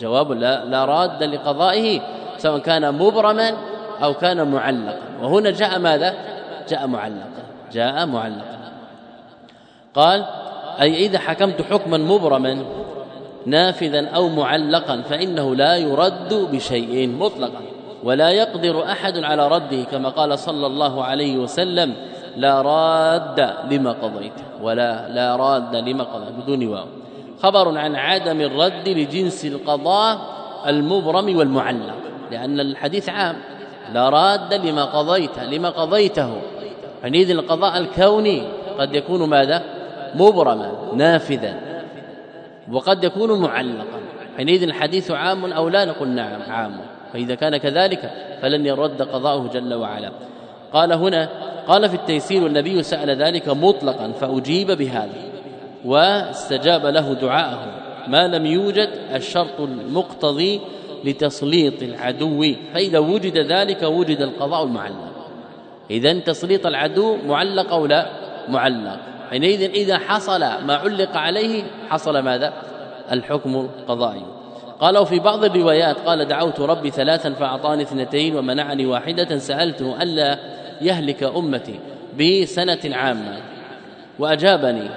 جواب لا. لا راد لقضائه سواء كان مبرما أو كان معلقا. وهنا جاء ماذا؟ جاء معلقا. جاء معلقا. قال أي إذا حكمت حكما مبرما نافذا أو معلقا فإنه لا يرد بشيء مطلقا ولا يقدر أحد على رده كما قال صلى الله عليه وسلم لا راد لما قضيت ولا لا راد لما قضيت بدون واو. خبر عن عدم الرد لجنس القضاء المبرم والمعلق لأن الحديث عام. لا راد لما قضيت لما قضيته. حينئذ القضاء الكوني قد يكون ماذا؟ مبرما نافذا. وقد يكون معلقا. حينئذ الحديث عام أو لا نقول نعم عام. فإذا كان كذلك فلن يرد قضاؤه جل وعلا. قال هنا قال في التيسير والنبي سأل ذلك مطلقا فأجيب بهذا. واستجاب له دعاءه. ما لم يوجد الشرط المقتضي لتسليط العدو. فإذا وجد ذلك وجد القضاء المعلق. إذا تسليط العدو معلق أو لا؟ معلق. حينئذ إذا حصل ما علق عليه حصل ماذا؟ الحكم القضائي قالوا في بعض الروايات قال دعوت ربي ثلاثا فأعطاني اثنتين ومنعني واحدة سألته ألا يهلك أمتي بسنة عامة وأجابني.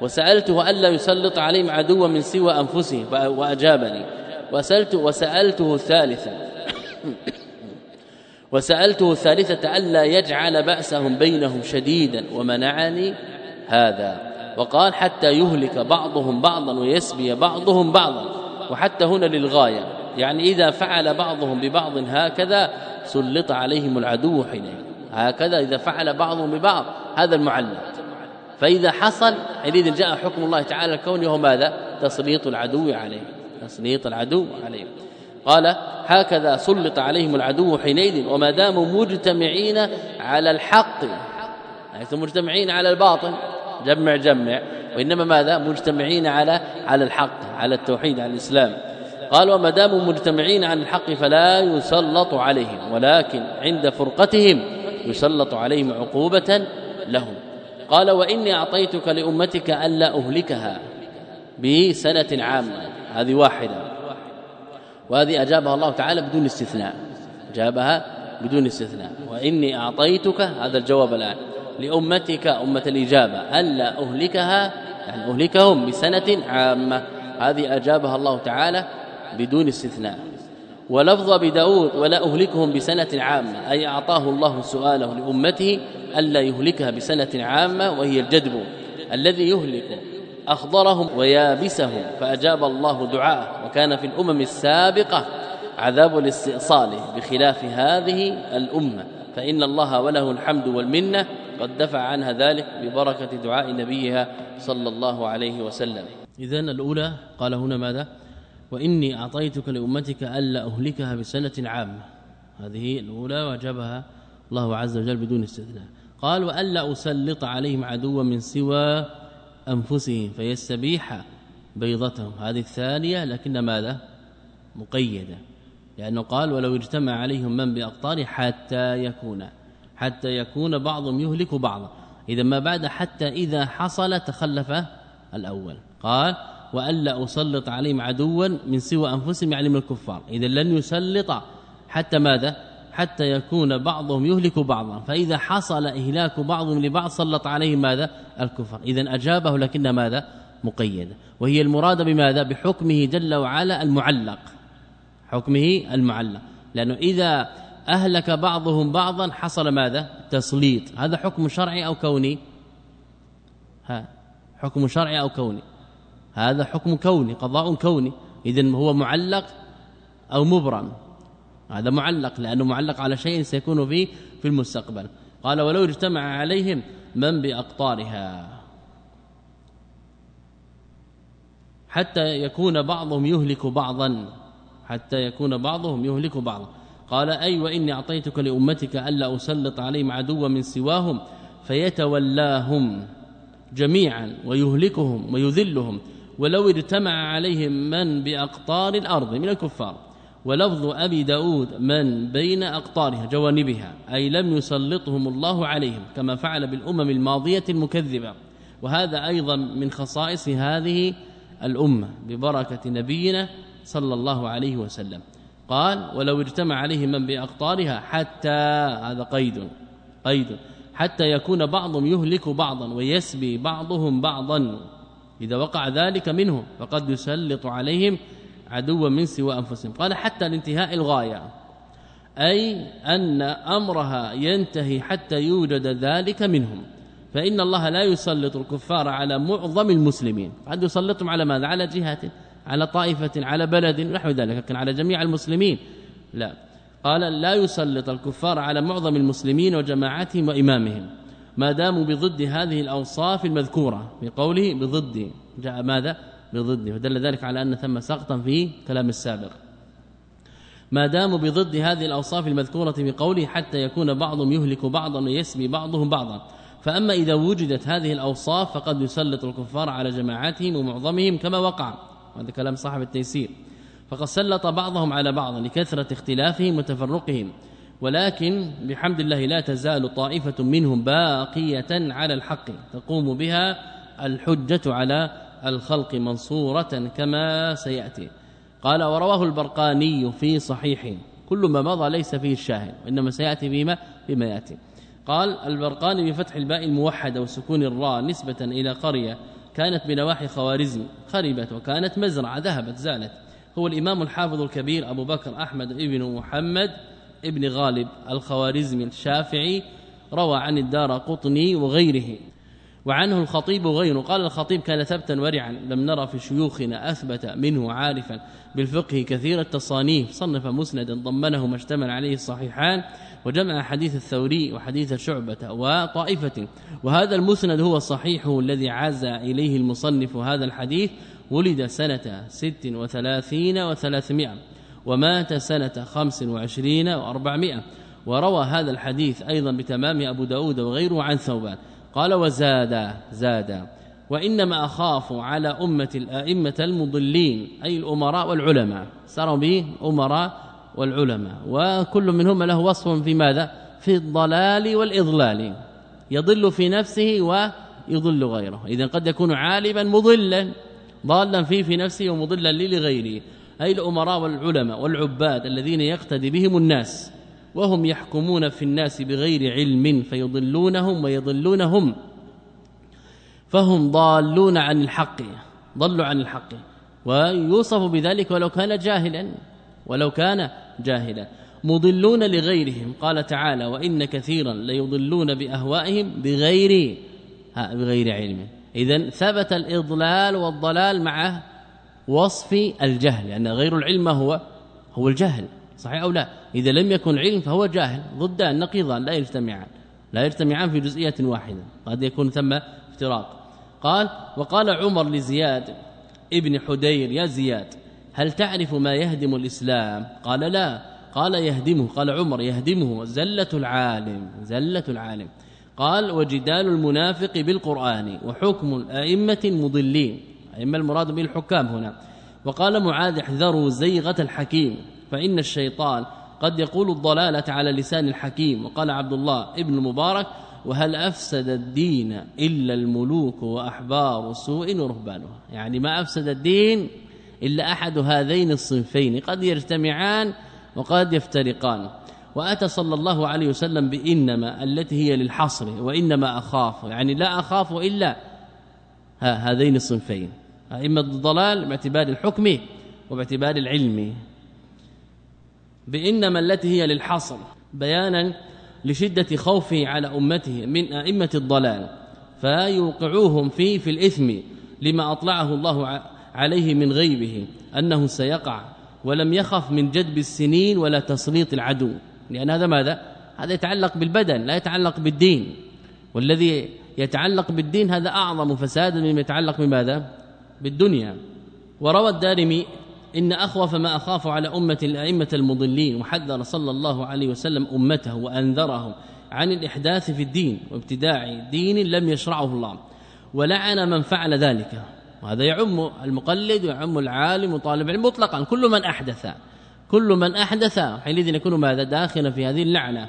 وسألته ألا يسلط عليهم عدوا من سوى أنفسهم وأجابني. وسألت وسألته الثالثة. وسألته الثالثة ألا يجعل بأسهم بينهم شديدا ومنعني هذا وقال حتى يهلك بعضهم بعضا ويسبي بعضهم بعضا وحتى هنا للغاية يعني إذا فعل بعضهم ببعض هكذا سلط عليهم العدو حينئذ. هكذا إذا فعل بعضهم ببعض هذا المعلق فإذا حصل حينئذ جاء حكم الله تعالى الكوني وهو ماذا؟ تسليط العدو عليه تسليط العدو عليه قال هكذا سلط عليهم العدو حينئذ وما داموا مجتمعين على الحق. حيث مجتمعين على الباطل. جمع جمع وإنما ماذا؟ مجتمعين على على الحق على التوحيد على الإسلام. قال وما داموا مجتمعين على الحق فلا يسلط عليهم ولكن عند فرقتهم يسلط عليهم عقوبة لهم. قال وإني أعطيتك لأمتك ألا أهلكها بسنة عامة. هذه واحدة. وهذه أجابها الله تعالى بدون استثناء. أجابها بدون استثناء. وإني أعطيتك هذا الجواب الآن. لأمتك أمة الإجابة. ألا أهلكها؟ يعني أهلكهم بسنة عامة. هذه أجابها الله تعالى بدون استثناء. ولفظ بداود ولا أهلكهم بسنة عامة أي أعطاه الله سؤاله لأمته ألا يهلكها بسنة عامة وهي الجدب الذي يهلك. أخضرهم ويابسهم فأجاب الله دعاءه. وكان في الأمم السابقة عذاب الاستئصال بخلاف هذه الأمة. فإن الله وله الحمد والمنة قد دفع عنها ذلك ببركة دعاء نبيها صلى الله عليه وسلم. اذا الأولى قال هنا ماذا؟ وإني أعطيتك لأمتك ألا أهلكها بسنة عامة. هذه الأولى وجبها الله عز وجل بدون استثناء. قال وألا أسلط عليهم عدوا من سوى أنفسهم فيستبيح بيضتهم. هذه الثانية لكن ماذا؟ مقيدة. لأنه قال ولو اجتمع عليهم من بأقطار حتى يكون حتى يكون بعضهم يهلك بعضا. إذا ما بعد حتى إذا حصل تخلف الأول. قال والا أسلط عليهم عدوا من سوى أنفسهم يعني من الكفار. إذا لن يسلط حتى ماذا؟ حتى يكون بعضهم يهلك بعضا. فإذا حصل إهلاك بعضهم لبعض سلط عليهم ماذا؟ الكفر. إذا أجابه لكن ماذا؟ مقيده وهي المراد بماذا؟ بحكمه جل وعلا المعلق. حكمه المعلق. لأنه إذا أهلك بعضهم بعضا حصل ماذا؟ تسليط. هذا حكم شرعي أو كوني؟ ها حكم شرعي أو كوني. هذا حكم كوني قضاء كوني. اذا هو معلق أو مبرم. هذا معلق لأنه معلق على شيء سيكون فيه في المستقبل. قال ولو اجتمع عليهم من بأقطارها حتى يكون بعضهم يهلك بعضا. حتى يكون بعضهم يهلك بعضا قال أي وإني أعطيتك لأمتك ألا أسلط عليهم عدوا من سواهم فيتولاهم جميعا ويهلكهم ويذلهم ولو اجتمع عليهم من بأقطار الأرض من الكفار. ولفظ أبي داود من بين أقطارها جوانبها أي لم يسلطهم الله عليهم كما فعل بالأمم الماضية المكذبة. وهذا أيضا من خصائص هذه الأمة ببركة نبينا صلى الله عليه وسلم. قال ولو اجتمع عليه من بأقطارها حتى هذا قيد قيد. حتى يكون بعضهم يهلك بعضا ويسبي بعضهم بعضا. إذا وقع ذلك منهم فقد يسلط عليهم عدوا من سوى أنفسهم. قال حتى لانتهاء الغاية. أي أن أمرها ينتهي حتى يوجد ذلك منهم. فإن الله لا يسلط الكفار على معظم المسلمين. قد يسلطهم على ماذا؟ على جهات على طائفة على بلد نحو ذلك لكن على جميع المسلمين. لا. قال لا يسلط الكفار على معظم المسلمين وجماعتهم وإمامهم. ما داموا بضد هذه الأوصاف المذكورة في قوله بضد جاء ماذا؟ بضد. ودل ذلك على أن ثم سقطا في كلام السابق. ما داموا بضد هذه الأوصاف المذكورة في قوله حتى يكون بعضهم يهلك بعضا ويسمي بعضهم بعضا. فأما إذا وجدت هذه الأوصاف فقد يسلط الكفار على جماعاتهم ومعظمهم كما وقع. هذا كلام صاحب التيسير. فقد سلط بعضهم على بعض لكثرة اختلافهم وتفرقهم ولكن بحمد الله لا تزال طائفة منهم باقية على الحق. تقوم بها الحجة على الخلق منصورة كما سيأتي. قال ورواه البرقاني في صحيح كل ما مضى ليس فيه الشاهد وإنما سيأتي بما بما يأتي. قال البرقاني بفتح الباء الموحدة وسكون الراء نسبة إلى قرية كانت بنواحي خوارزم خربت وكانت مزرعة ذهبت زالت. هو الإمام الحافظ الكبير أبو بكر أحمد ابن محمد ابن غالب الخوارزمي الشافعي روى عن الدار قطني وغيره. وعنه الخطيب وغيره قال الخطيب كان ثبتا ورعا لم نرى في شيوخنا أثبت منه عارفا. بالفقه كثير التصانيف صنف مسندا ضمنه ما اشتمل عليه الصحيحان. وجمع حديث الثوري وحديث شعبة وطائفة. وهذا المسند هو صحيحه الذي عز إليه المصنف هذا الحديث ولد سنة ست وثلاثين وثلاثمائة ومات سنة خمس وعشرين وأربعمائة. وروى هذا الحديث أيضا بتمام أبو داود وغيره عن ثوبان. قال وزاد زاد. وإنما أخاف على أمة الآئمة المضلين أي الأمراء والعلماء. سروا به أمراء والعلماء وكل منهم له وصف في ماذا؟ في الضلال والإضلال. يضل في نفسه ويضل غيره. إذا قد يكون عالما مضلا ضالا فيه في نفسه ومضلا لغيره. أي الأمراء والعلماء والعباد الذين يقتدي بهم الناس وهم يحكمون في الناس بغير علم فيضلونهم ويضلونهم. فهم ضالون عن الحق ضلوا عن الحق. ويوصف بذلك ولو كان جاهلا. ولو كان جاهلا. مضلون لغيرهم. قال تعالى وإن كثيرا ليضلون بأهوائهم بغير بغير علم. اذا ثبت الإضلال والضلال مع وصف الجهل لأن غير العلم هو هو الجهل. صحيح أو لا؟ إذا لم يكن علم فهو جاهل. ضدان نقيضان لا يجتمعان. لا يجتمعان في جزئية واحدة. قد يكون ثم افتراق. قال وقال عمر لزياد ابن حدير يا زياد هل تعرف ما يهدم الإسلام؟ قال لا. قال يهدمه قال عمر يهدمه زلة العالم زلة العالم. قال وجدال المنافق بالقرآن وحكم الأئمة المضلين. أئمة المراد به الحكام هنا. وقال معاذ احذروا زيغة الحكيم فإن الشيطان قد يقول الضلالة على لسان الحكيم. وقال عبد الله ابن المبارك وهل أفسد الدين إلا الملوك وأحبار سوء ورهبانها يعني ما أفسد الدين إلا أحد هذين الصنفين قد يجتمعان وقد يفترقان. وأتى صلى الله عليه وسلم بإنما التي هي للحصر وإنما أخاف يعني لا أخاف إلا هذين الصنفين. أئمة الضلال باعتبار الحكم وباعتبار العلم. بإنما التي هي للحصر بيانا لشدة خوفه على أمته من أئمة الضلال فيوقعوهم فيه في الإثم لما أطلعه الله عليه من غيبه أنه سيقع ولم يخف من جدب السنين ولا تسليط العدو. لأن هذا ماذا؟ هذا يتعلق بالبدن لا يتعلق بالدين. والذي يتعلق بالدين هذا أعظم فسادا مما يتعلق بماذا؟ بالدنيا. وروى الدارمي إن أخوف ما أخاف على أمة الأئمة المضلين وحذر صلى الله عليه وسلم أمته وأنذرهم عن الإحداث في الدين وابتداع دين لم يشرعه الله. ولعن من فعل ذلك. وهذا يعم المقلد ويعم العالم وطالب العلم مطلقا. كل من أحدث كل من أحدث. حينئذ يكون ماذا؟ داخلا في هذه اللعنة.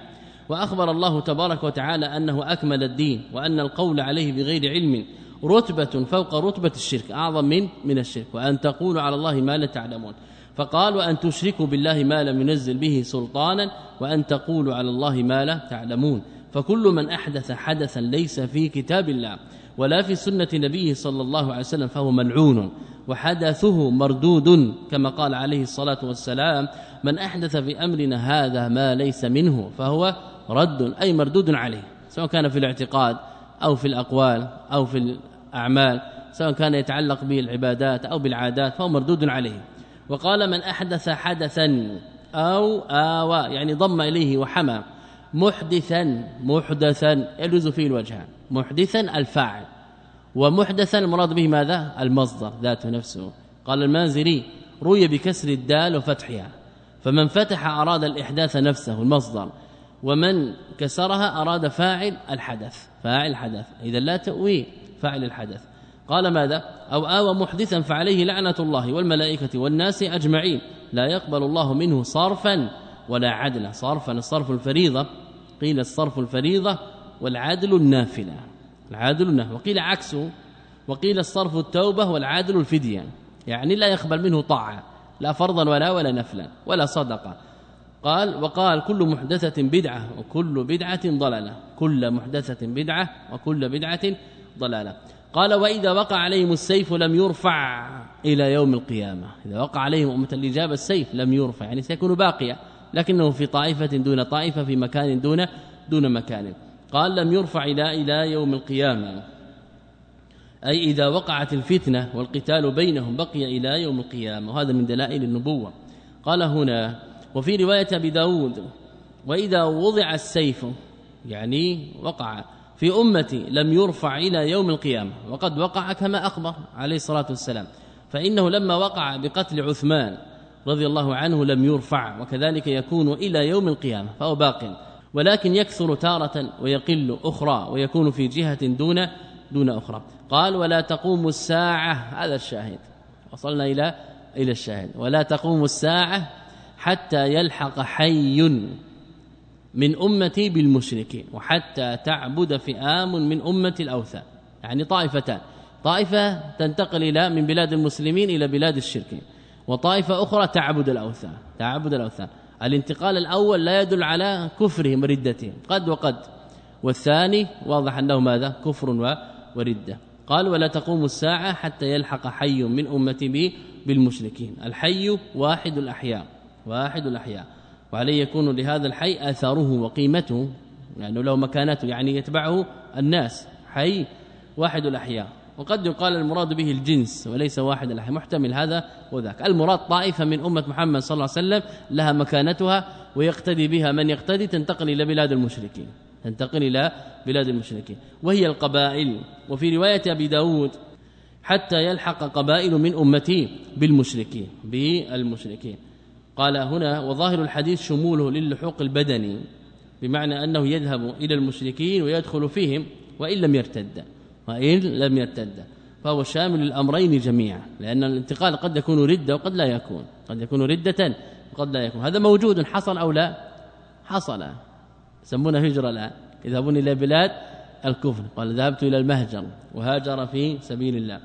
وأخبر الله تبارك وتعالى أنه أكمل الدين وأن القول عليه بغير علم رتبة فوق رتبة الشرك أعظم من من الشرك. وأن تقولوا على الله ما لا تعلمون. فقال وأن تشركوا بالله ما لم ينزل به سلطانا وأن تقولوا على الله ما لا تعلمون. فكل من أحدث حدثا ليس في كتاب الله. ولا في سنة نبيه صلى الله عليه وسلم فهو ملعون. وحدثه مردود كما قال عليه الصلاة والسلام من أحدث في أمرنا هذا ما ليس منه فهو رد أي مردود عليه سواء كان في الاعتقاد أو في الأقوال أو في الأعمال سواء كان يتعلق بالعبادات أو بالعادات فهو مردود عليه. وقال من أحدث حدثا أو آوى. يعني ضم إليه وحمى. محدثا محدثا يجوز فيه الوجهان محدثا الفاعل. ومحدثا المراد به ماذا؟ المصدر ذاته نفسه. قال المازري روي بكسر الدال وفتحها. فمن فتح أراد الإحداث نفسه المصدر. ومن كسرها أراد فاعل الحدث. فاعل الحدث. اذا لا تؤوي فاعل الحدث. قال ماذا؟ أو آوى محدثا فعليه لعنة الله والملائكة والناس أجمعين. لا يقبل الله منه صرفا. ولا عدلا صرفا الصرف الفريضة قيل الصرف الفريضة والعدل النافلة. العادل النافلة. وقيل عكسه. وقيل الصرف التوبة والعادل الفدية. يعني لا يقبل منه طاعة. لا فرضا ولا ولا نفلا ولا صدقة. قال وقال كل محدثة بدعة وكل بدعة ضلالة. كل محدثة بدعة وكل بدعة ضلالة. قال وإذا وقع عليهم السيف لم يرفع إلى يوم القيامة. إذا وقع عليهم أمة الإجابة السيف لم يرفع يعني سيكون باقيا لكنه في طائفة دون طائفة في مكان دون دون مكان. قال لم يرفع إلى إلى يوم القيامة. أي إذا وقعت الفتنة والقتال بينهم بقي إلى يوم القيامة. وهذا من دلائل النبوة. قال هنا وفي رواية أبي داود وإذا وضع السيف يعني وقع في أمتي لم يرفع إلى يوم القيامة. وقد وقع كما أخبر عليه الصلاة والسلام. فإنه لما وقع بقتل عثمان رضي الله عنه لم يرفع وكذلك يكون إلى يوم القيامة فهو باق. ولكن يكثر تارة ويقل أخرى ويكون في جهة دون دون أخرى. قال ولا تقوم الساعة. هذا الشاهد. وصلنا إلى إلى الشاهد. ولا تقوم الساعة حتى يلحق حي من أمتي بالمشركين وحتى تعبد فئام من أمة الأوثان. يعني طائفتان. طائفة تنتقل إلى من بلاد المسلمين إلى بلاد الشرك وطائفة أخرى تعبد الأوثان تعبد الأوثان. الانتقال الأول لا يدل على كفرهم وردتهم قد وقد. والثاني واضح أنه ماذا؟ كفر وردة. قال ولا تقوم الساعة حتى يلحق حي من أمتي بالمشركين. الحي واحد الأحياء واحد الأحياء. وعليه يكون لهذا الحي آثاره وقيمته يعني له مكانته يعني يتبعه الناس. حي واحد الأحياء. وقد يقال المراد به الجنس وليس واحد الاحياء محتمل هذا وذاك. المراد طائفة من أمة محمد صلى الله عليه وسلم لها مكانتها ويقتدي بها من يقتدي تنتقل إلى بلاد المشركين تنتقل إلى بلاد المشركين. وهي القبائل وفي رواية أبي داود حتى يلحق قبائل من أمتي بالمشركين بالمشركين. قال هنا وظاهر الحديث شموله للحوق البدني بمعنى أنه يذهب إلى المشركين ويدخل فيهم وإن لم يرتد. وإن لم يرتد فهو شامل الأمرين جميعا لأن الانتقال قد يكون ردة وقد لا يكون قد يكون ردة وقد لا يكون. هذا موجود حصل أو لا؟ حصل. يسمونه هجرة الآن. يذهبون إلى بلاد الكفر قال ذهبت إلى المهجر وهاجر في سبيل الله.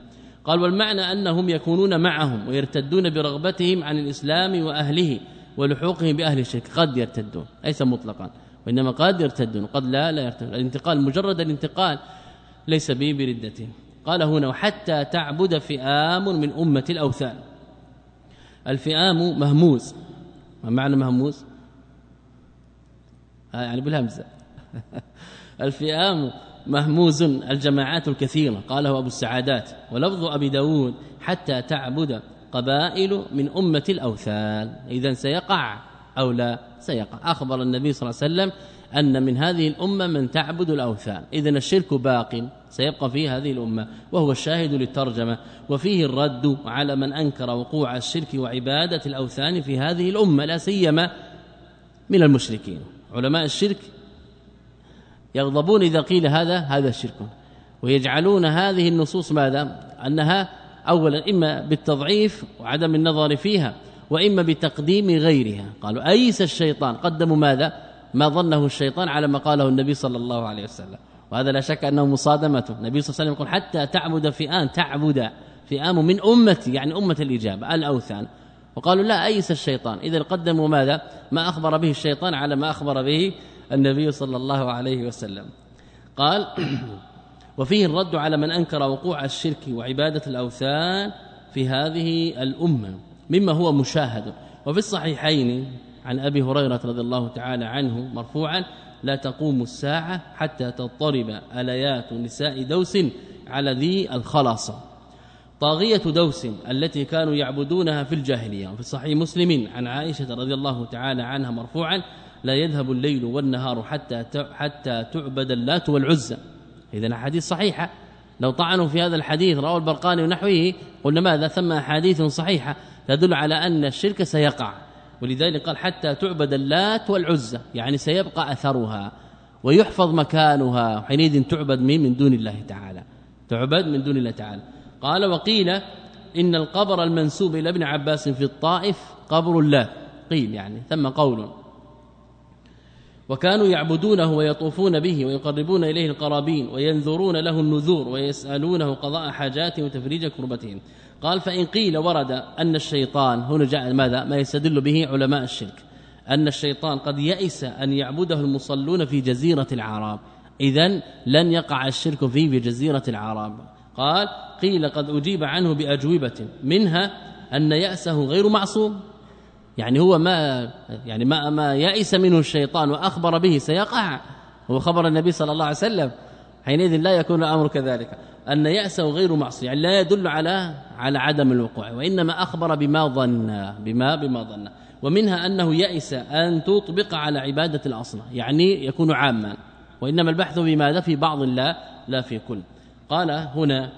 قال والمعنى أنهم يكونون معهم ويرتدون برغبتهم عن الإسلام وأهله ولحوقهم بأهل الشرك. قد يرتدون ليس مطلقا وإنما قد يرتدون قد لا لا يرتدون. الانتقال مجرد الانتقال ليس به بردة. قال هنا وحتى تعبد فئام من أمة الأوثان. الفئام مهموز. ما معنى مهموز؟ آه يعني بالهمزة. الفئام مهموز الجماعات الكثيرة. قاله أبو السعادات. ولفظ أبي داود حتى تعبد قبائل من أمة الأوثان. إذا سيقع أو لا؟ سيقع. أخبر النبي صلى الله عليه وسلم أن من هذه الأمة من تعبد الأوثان. إذا الشرك باق سيبقى في هذه الأمة وهو الشاهد للترجمة. وفيه الرد على من أنكر وقوع الشرك وعبادة الأوثان في هذه الأمة لا سيما من المشركين. علماء الشرك يغضبون إذا قيل هذا هذا شرك. ويجعلون هذه النصوص ماذا؟ أنها اولا إما بالتضعيف وعدم النظر فيها وإما بتقديم غيرها. قالوا أيس الشيطان؟ قدموا ماذا؟ ما ظنه الشيطان على ما قاله النبي صلى الله عليه وسلم. وهذا لا شك أنه مصادمته. النبي صلى الله عليه وسلم يقول حتى تعبد فئان تعبد فئام من أمتي يعني أمة الإجابة الأوثان. وقالوا لا أيس الشيطان؟ إذا قدموا ماذا؟ ما أخبر به الشيطان على ما أخبر به النبي صلى الله عليه وسلم. قال وفيه الرد على من أنكر وقوع الشرك وعبادة الأوثان في هذه الأمة مما هو مشاهد. وفي الصحيحين عن أبي هريرة رضي الله تعالى عنه مرفوعا لا تقوم الساعة حتى تضطرب أليات نساء دوس على ذي الخلاصة. طاغية دوس التي كانوا يعبدونها في الجاهلية وفي صحيح مسلم عن عائشة رضي الله تعالى عنها مرفوعا لا يذهب الليل والنهار حتى حتى تعبد اللات والعزى. اذا أحاديث صحيحة. لو طعنوا في هذا الحديث رواه البرقاني ونحوه قلنا ماذا؟ ثم أحاديث صحيحة تدل على أن الشرك سيقع. ولذلك قال حتى تعبد اللات والعزى يعني سيبقى أثرها ويحفظ مكانها حينئذ تعبد من من دون الله تعالى. تعبد من دون الله تعالى. قال وقيل إن القبر المنسوب إلى ابن عباس في الطائف قبر الله. قيل يعني ثم قول. وكانوا يعبدونه ويطوفون به ويقربون إليه القرابين وينذرون له النذور ويسألونه قضاء حاجاتهم وتفريج كربتهم قال فإن قيل ورد أن الشيطان هنا جاء ماذا؟ ما يستدل به علماء الشرك أن الشيطان قد يئس أن يعبده المصلون في جزيرة العرب. اذا لن يقع الشرك فيه في جزيرة العرب. قال قيل قد أجيب عنه بأجوبة منها أن يأسه غير معصوم. يعني هو ما يعني ما ما يئس منه الشيطان وأخبر به سيقع. هو خبر النبي صلى الله عليه وسلم حينئذ لا يكون الأمر كذلك. أن ياسه غير معصي يعني لا يدل على على عدم الوقوع وإنما أخبر بما ظن بما بما ظن. ومنها أنه يئس أن تطبق على عبادة الأصنام يعني يكون عاما وإنما البحث بماذا في بعض لا لا في كل. قال هنا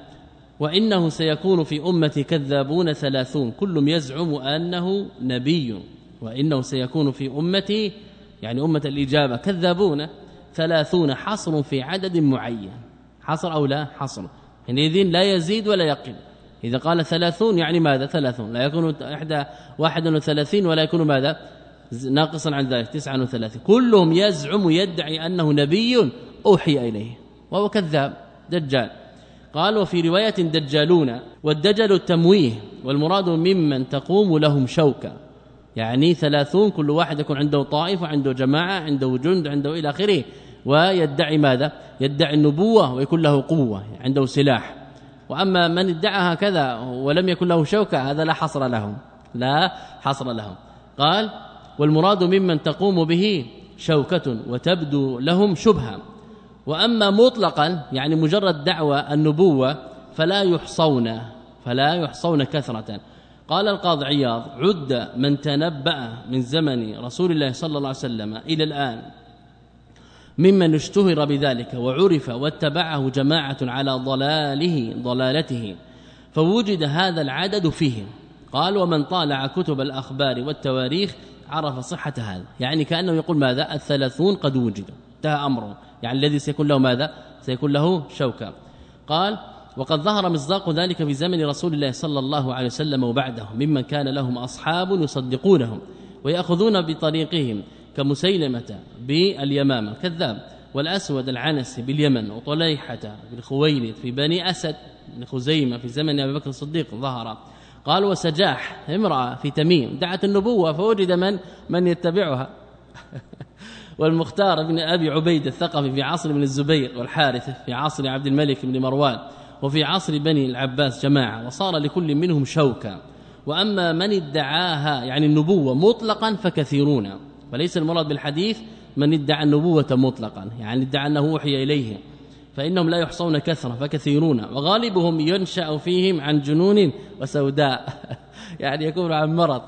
وإنه سيكون في أمتي كذابون ثلاثون كل يزعم أنه نبي. وإنه سيكون في أمتي يعني أمة الإجابة كذابون ثلاثون حصر في عدد معين. حصر أو لا حصر حينئذ لا يزيد ولا يقل. إذا قال ثلاثون يعني ماذا؟ ثلاثون. لا يكون واحد وثلاثين ولا يكون ماذا؟ ناقصا عن ذلك. تسعة وثلاثين. كلهم يزعم يدعي أنه نبي أوحي إليه. وهو كذاب دجال. قال وفي رواية دجالون والدجل التمويه والمراد ممن تقوم لهم شوكة. يعني ثلاثون كل واحد يكون عنده طائف وعنده جماعة عنده جند عنده إلى آخره. ويدعي ماذا؟ يدعي النبوة ويكون له قوة عنده سلاح. وأما من ادعى هكذا ولم يكن له شوكة هذا لا حصر لهم. لا حصر لهم. قال والمراد ممن تقوم به شوكة وتبدو لهم شبهة. وأما مطلقا يعني مجرد دعوى النبوة فلا يحصون فلا يحصون كثرة. قال القاضي عياض عد من تنبأ من زمن رسول الله صلى الله عليه وسلم إلى الآن. ممن اشتهر بذلك وعرف واتبعه جماعة على ضلاله ضلالته. فوجد هذا العدد فيهم. قال ومن طالع كتب الأخبار والتواريخ عرف صحة هذا. يعني كأنه يقول ماذا؟ الثلاثون قد وجدوا. انتهى أمره. يعني الذي سيكون له ماذا؟ سيكون له شوكة. قال وقد ظهر مصداق ذلك في زمن رسول الله صلى الله عليه وسلم وبعده ممن كان لهم أصحاب يصدقونهم ويأخذون بطريقهم. كمسيلمة باليمامة كذاب. والأسود العنسي باليمن وطليحة بالخويلد في بني أسد بن خزيمة في زمن أبي بكر الصديق ظهر. قال وسجاح امرأة في تميم دعت النبوة فوجد من؟ من يتبعها؟ والمختار بن أبي عبيد الثقفي في عصر ابن الزبير والحارث في عصر عبد الملك بن مروان وفي عصر بني العباس جماعة وصار لكل منهم شوكا. وأما من ادعاها يعني النبوة مطلقا فكثيرون. وليس المراد بالحديث من ادعى النبوة مطلقا يعني ادعى أنه اوحي إليه فإنهم لا يحصون كثرة فكثيرون وغالبهم ينشأ فيهم عن جنون وسوداء يعني يكون عن مرض.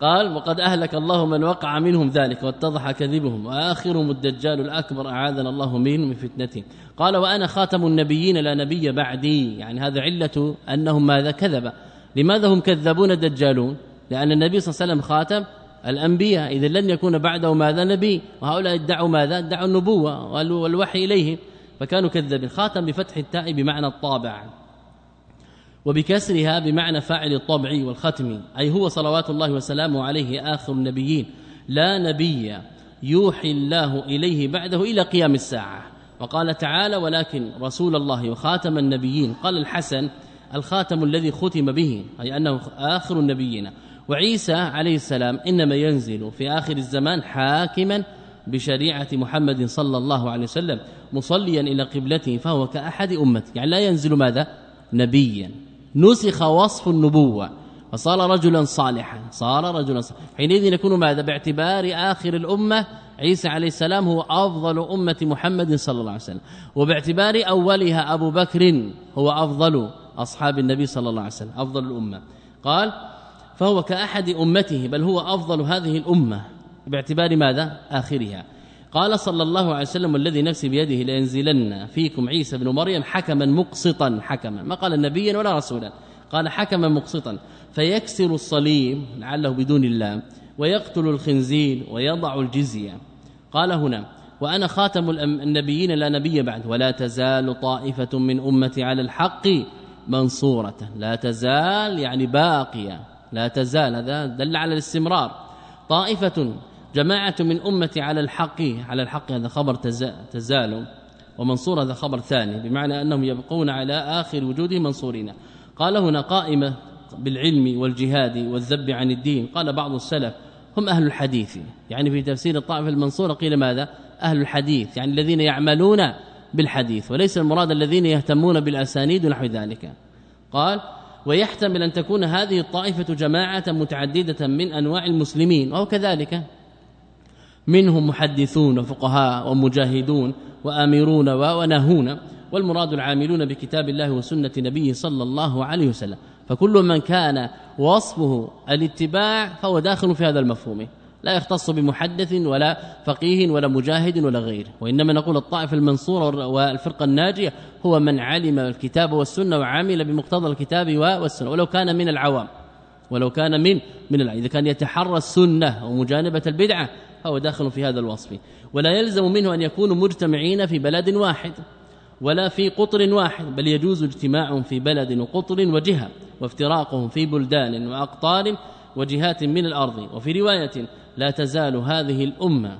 قال وقد أهلك الله من وقع منهم ذلك واتضح كذبهم وآخرهم الدجال الأكبر أعاذنا الله منه من فتنته قال وأنا خاتم النبيين لا نبي بعدي. يعني هذا علة أنهم ماذا كذب. لماذا هم كذبون دجالون لأن النبي صلى الله عليه وسلم خاتم الأنبياء إذا لن يكون بعده ماذا نبي؟ وهؤلاء ادعوا ماذا؟ ادعوا النبوة والوحي اليهم فكانوا كذابين خاتم بفتح التاء بمعنى الطابع وبكسرها بمعنى فاعل الطبع والختم أي هو صلوات الله وسلامه عليه آخر النبيين. لا نبي يوحي الله إليه بعده إلى قيام الساعة. وقال تعالى ولكن رسول الله وخاتم النبيين قال الحسن الخاتم الذي ختم به أي أنه آخر النبيين. وعيسى عليه السلام إنما ينزل في آخر الزمان حاكما بشريعة محمد صلى الله عليه وسلم مصليا إلى قبلته فهو كأحد أمته يعني لا ينزل ماذا؟ نبيا. نسخ وصف النبوة فصار رجلا صالحا صار رجلا صالحا. حينئذ يكون ماذا؟ باعتبار آخر الأمة عيسى عليه السلام هو أفضل أمة محمد صلى الله عليه وسلم. وباعتبار أولها أبو بكر هو أفضل أصحاب النبي صلى الله عليه وسلم أفضل الأمة. قال فهو كأحد أمته بل هو أفضل هذه الأمة. باعتبار ماذا؟ آخرها. قال صلى الله عليه وسلم والذي نفسي بيده لينزلن فيكم عيسى بن مريم حكما مقسطا. حكما. ما قال نبيا ولا رسولا. قال حكما مقسطا. فيكسر الصليب لعله بدون الله ويقتل الخنزير ويضع الجزية. قال هنا وأنا خاتم النبيين لا نبي بعد ولا تزال طائفة من أمتي على الحق منصورة. لا تزال يعني باقية. لا تزال هذا دل على الاستمرار. طائفة جماعة من أمتي على الحق على الحق هذا خبر تزال ومنصور هذا خبر ثاني بمعنى أنهم يبقون على آخر وجوده منصورين. قال هنا قائمة بالعلم والجهاد والذب عن الدين قال بعض السلف هم أهل الحديث. يعني في تفسير الطائفة المنصورة قيل ماذا؟ أهل الحديث يعني الذين يعملون بالحديث وليس المراد الذين يهتمون بالأسانيد ونحو ذلك. قال ويحتمل أن تكون هذه الطائفة جماعة متعددة من أنواع المسلمين وهو كذلك منهم محدثون وفقهاء ومجاهدون وآمرون وناهون والمراد العاملون بكتاب الله وسنة نبيه صلى الله عليه وسلم. فكل من كان وصفه الاتباع فهو داخل في هذا المفهوم. لا يختص بمحدث ولا فقيه ولا مجاهد ولا غيره وإنما نقول الطائفه المنصوره والفرقة الناجية هو من علم الكتاب والسنة وعمل بمقتضى الكتاب والسنة. ولو كان من العوام ولو كان من من العوام إذا كان يتحرى السنة ومجانبه البدعة فهو داخل في هذا الوصف. ولا يلزم منه أن يكونوا مجتمعين في بلد واحد ولا في قطر واحد بل يجوز اجتماعهم في بلد وقطر وجهة وافتراقهم في بلدان وأقطار وجهات من الأرض. وفي رواية لا تزال هذه الأمة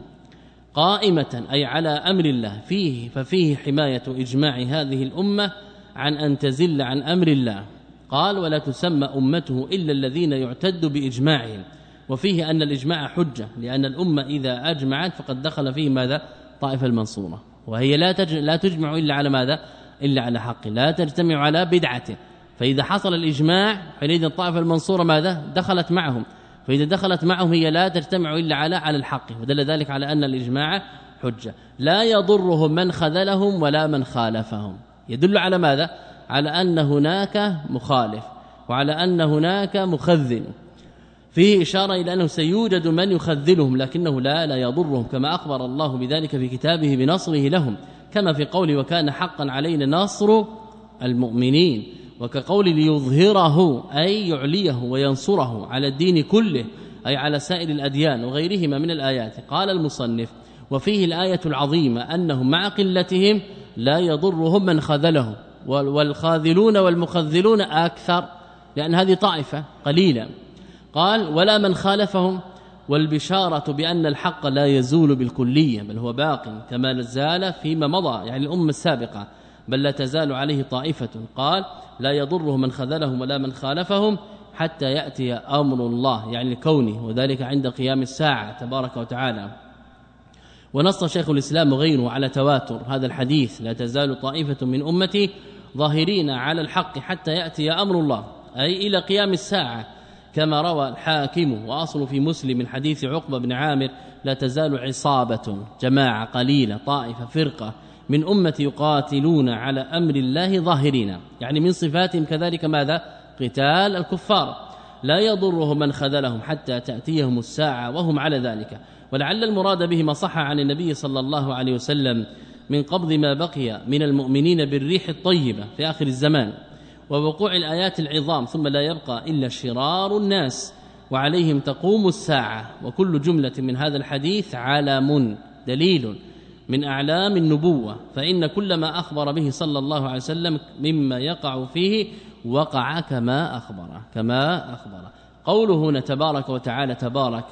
قائمة أي على أمر الله فيه ففيه حماية إجماع هذه الأمة عن أن تزل عن أمر الله. قال ولا تسمى أمته إلا الذين يعتد بإجماعهم. وفيه أن الإجماع حجة لأن الأمة إذا أجمعت فقد دخل فيه ماذا؟ طائفة المنصورة. وهي لا لا تجمع إلا على ماذا؟ إلا على حق لا تجتمع على بدعة فإذا حصل الإجماع حينئذ الطائفة المنصورة ماذا؟ دخلت معهم. فإذا دخلت معهم هي لا تجتمع إلا على على الحق ودل ذلك على أن الإجماع حجة. لا يضرهم من خذلهم ولا من خالفهم. يدل على ماذا؟ على أن هناك مخالف وعلى أن هناك مخذل. فيه إشارة إلى أنه سيوجد من يخذلهم لكنه لا لا يضرهم كما أخبر الله بذلك في كتابه بنصره لهم كما في قوله وكان حقا علينا نصر المؤمنين وكقول ليظهره أي يعليه وينصره على الدين كله أي على سائر الأديان وغيرهما من الآيات. قال المصنف وفيه الآية العظيمة أنهم مع قلتهم لا يضرهم من خذلهم والخاذلون والمخذلون أكثر لأن هذه طائفة قليلة. قال ولا من خالفهم والبشارة بأن الحق لا يزول بالكلية بل هو باق كما زال فيما مضى يعني الأمة السابقة. بل لا تزال عليه طائفة. قال لا يضره من خذلهم ولا من خالفهم حتى يأتي أمر الله يعني كونه وذلك عند قيام الساعة تبارك وتعالى. ونص شيخ الإسلام وغيره على تواتر هذا الحديث لا تزال طائفة من أمتي ظاهرين على الحق حتى يأتي أمر الله أي إلى قيام الساعة. كما روى الحاكم وأصل في مسلم من حديث عقبة بن عامر لا تزال عصابة جماعة قليلة طائفة فرقة. من أمة يقاتلون على أمر الله ظاهرين. يعني من صفاتهم كذلك ماذا؟ قتال الكفار. لا يضرهم من خذلهم حتى تأتيهم الساعة وهم على ذلك. ولعل المراد به ما صح عن النبي صلى الله عليه وسلم من قبض ما بقي من المؤمنين بالريح الطيبة في آخر الزمان ووقوع الآيات العظام ثم لا يبقى إلا شرار الناس وعليهم تقوم الساعة. وكل جملة من هذا الحديث علم دليل. من أعلام النبوة فإن كل ما أخبر به صلى الله عليه وسلم مما يقع فيه وقع كما أخبر كما أخبر. قوله هنا تبارك وتعالى تبارك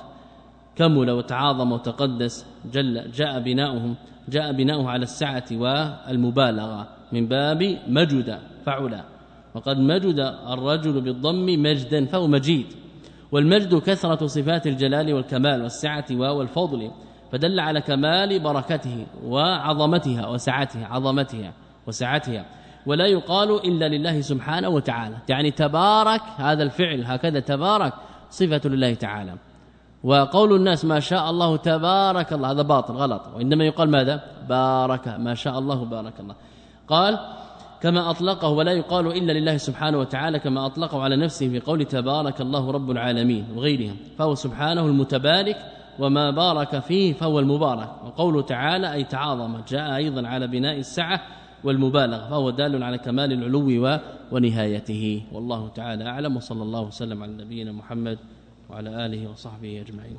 كمل وتعاظم وتقدس جل جاء بناؤهم جاء بناؤه على السعة والمبالغة من باب مجد فعلا. وقد مجد الرجل بالضم مجدا فهو مجيد. والمجد كثرة صفات الجلال والكمال والسعة والفضل. فدل على كمال بركته وعظمتها وسعتها عظمتها وسعتها. ولا يقال إلا لله سبحانه وتعالى. يعني تبارك هذا الفعل هكذا تبارك صفة لله تعالى. وقول الناس ما شاء الله تبارك الله هذا باطل غلط. وإنما يقال ماذا؟ بارك ما شاء الله بارك الله. قال كما أطلقه ولا يقال إلا لله سبحانه وتعالى كما أطلقه على نفسه في قول تبارك الله رب العالمين وغيرهم فهو سبحانه المتبارك وما بارك فيه فهو المبارك. وقوله تعالى أي تعاظم جاء أيضا على بناء السعه والمبالغة فهو دال على كمال العلو ونهايته. والله تعالى أعلم وصلى الله وسلم على نبينا محمد وعلى آله وصحبه أجمعين.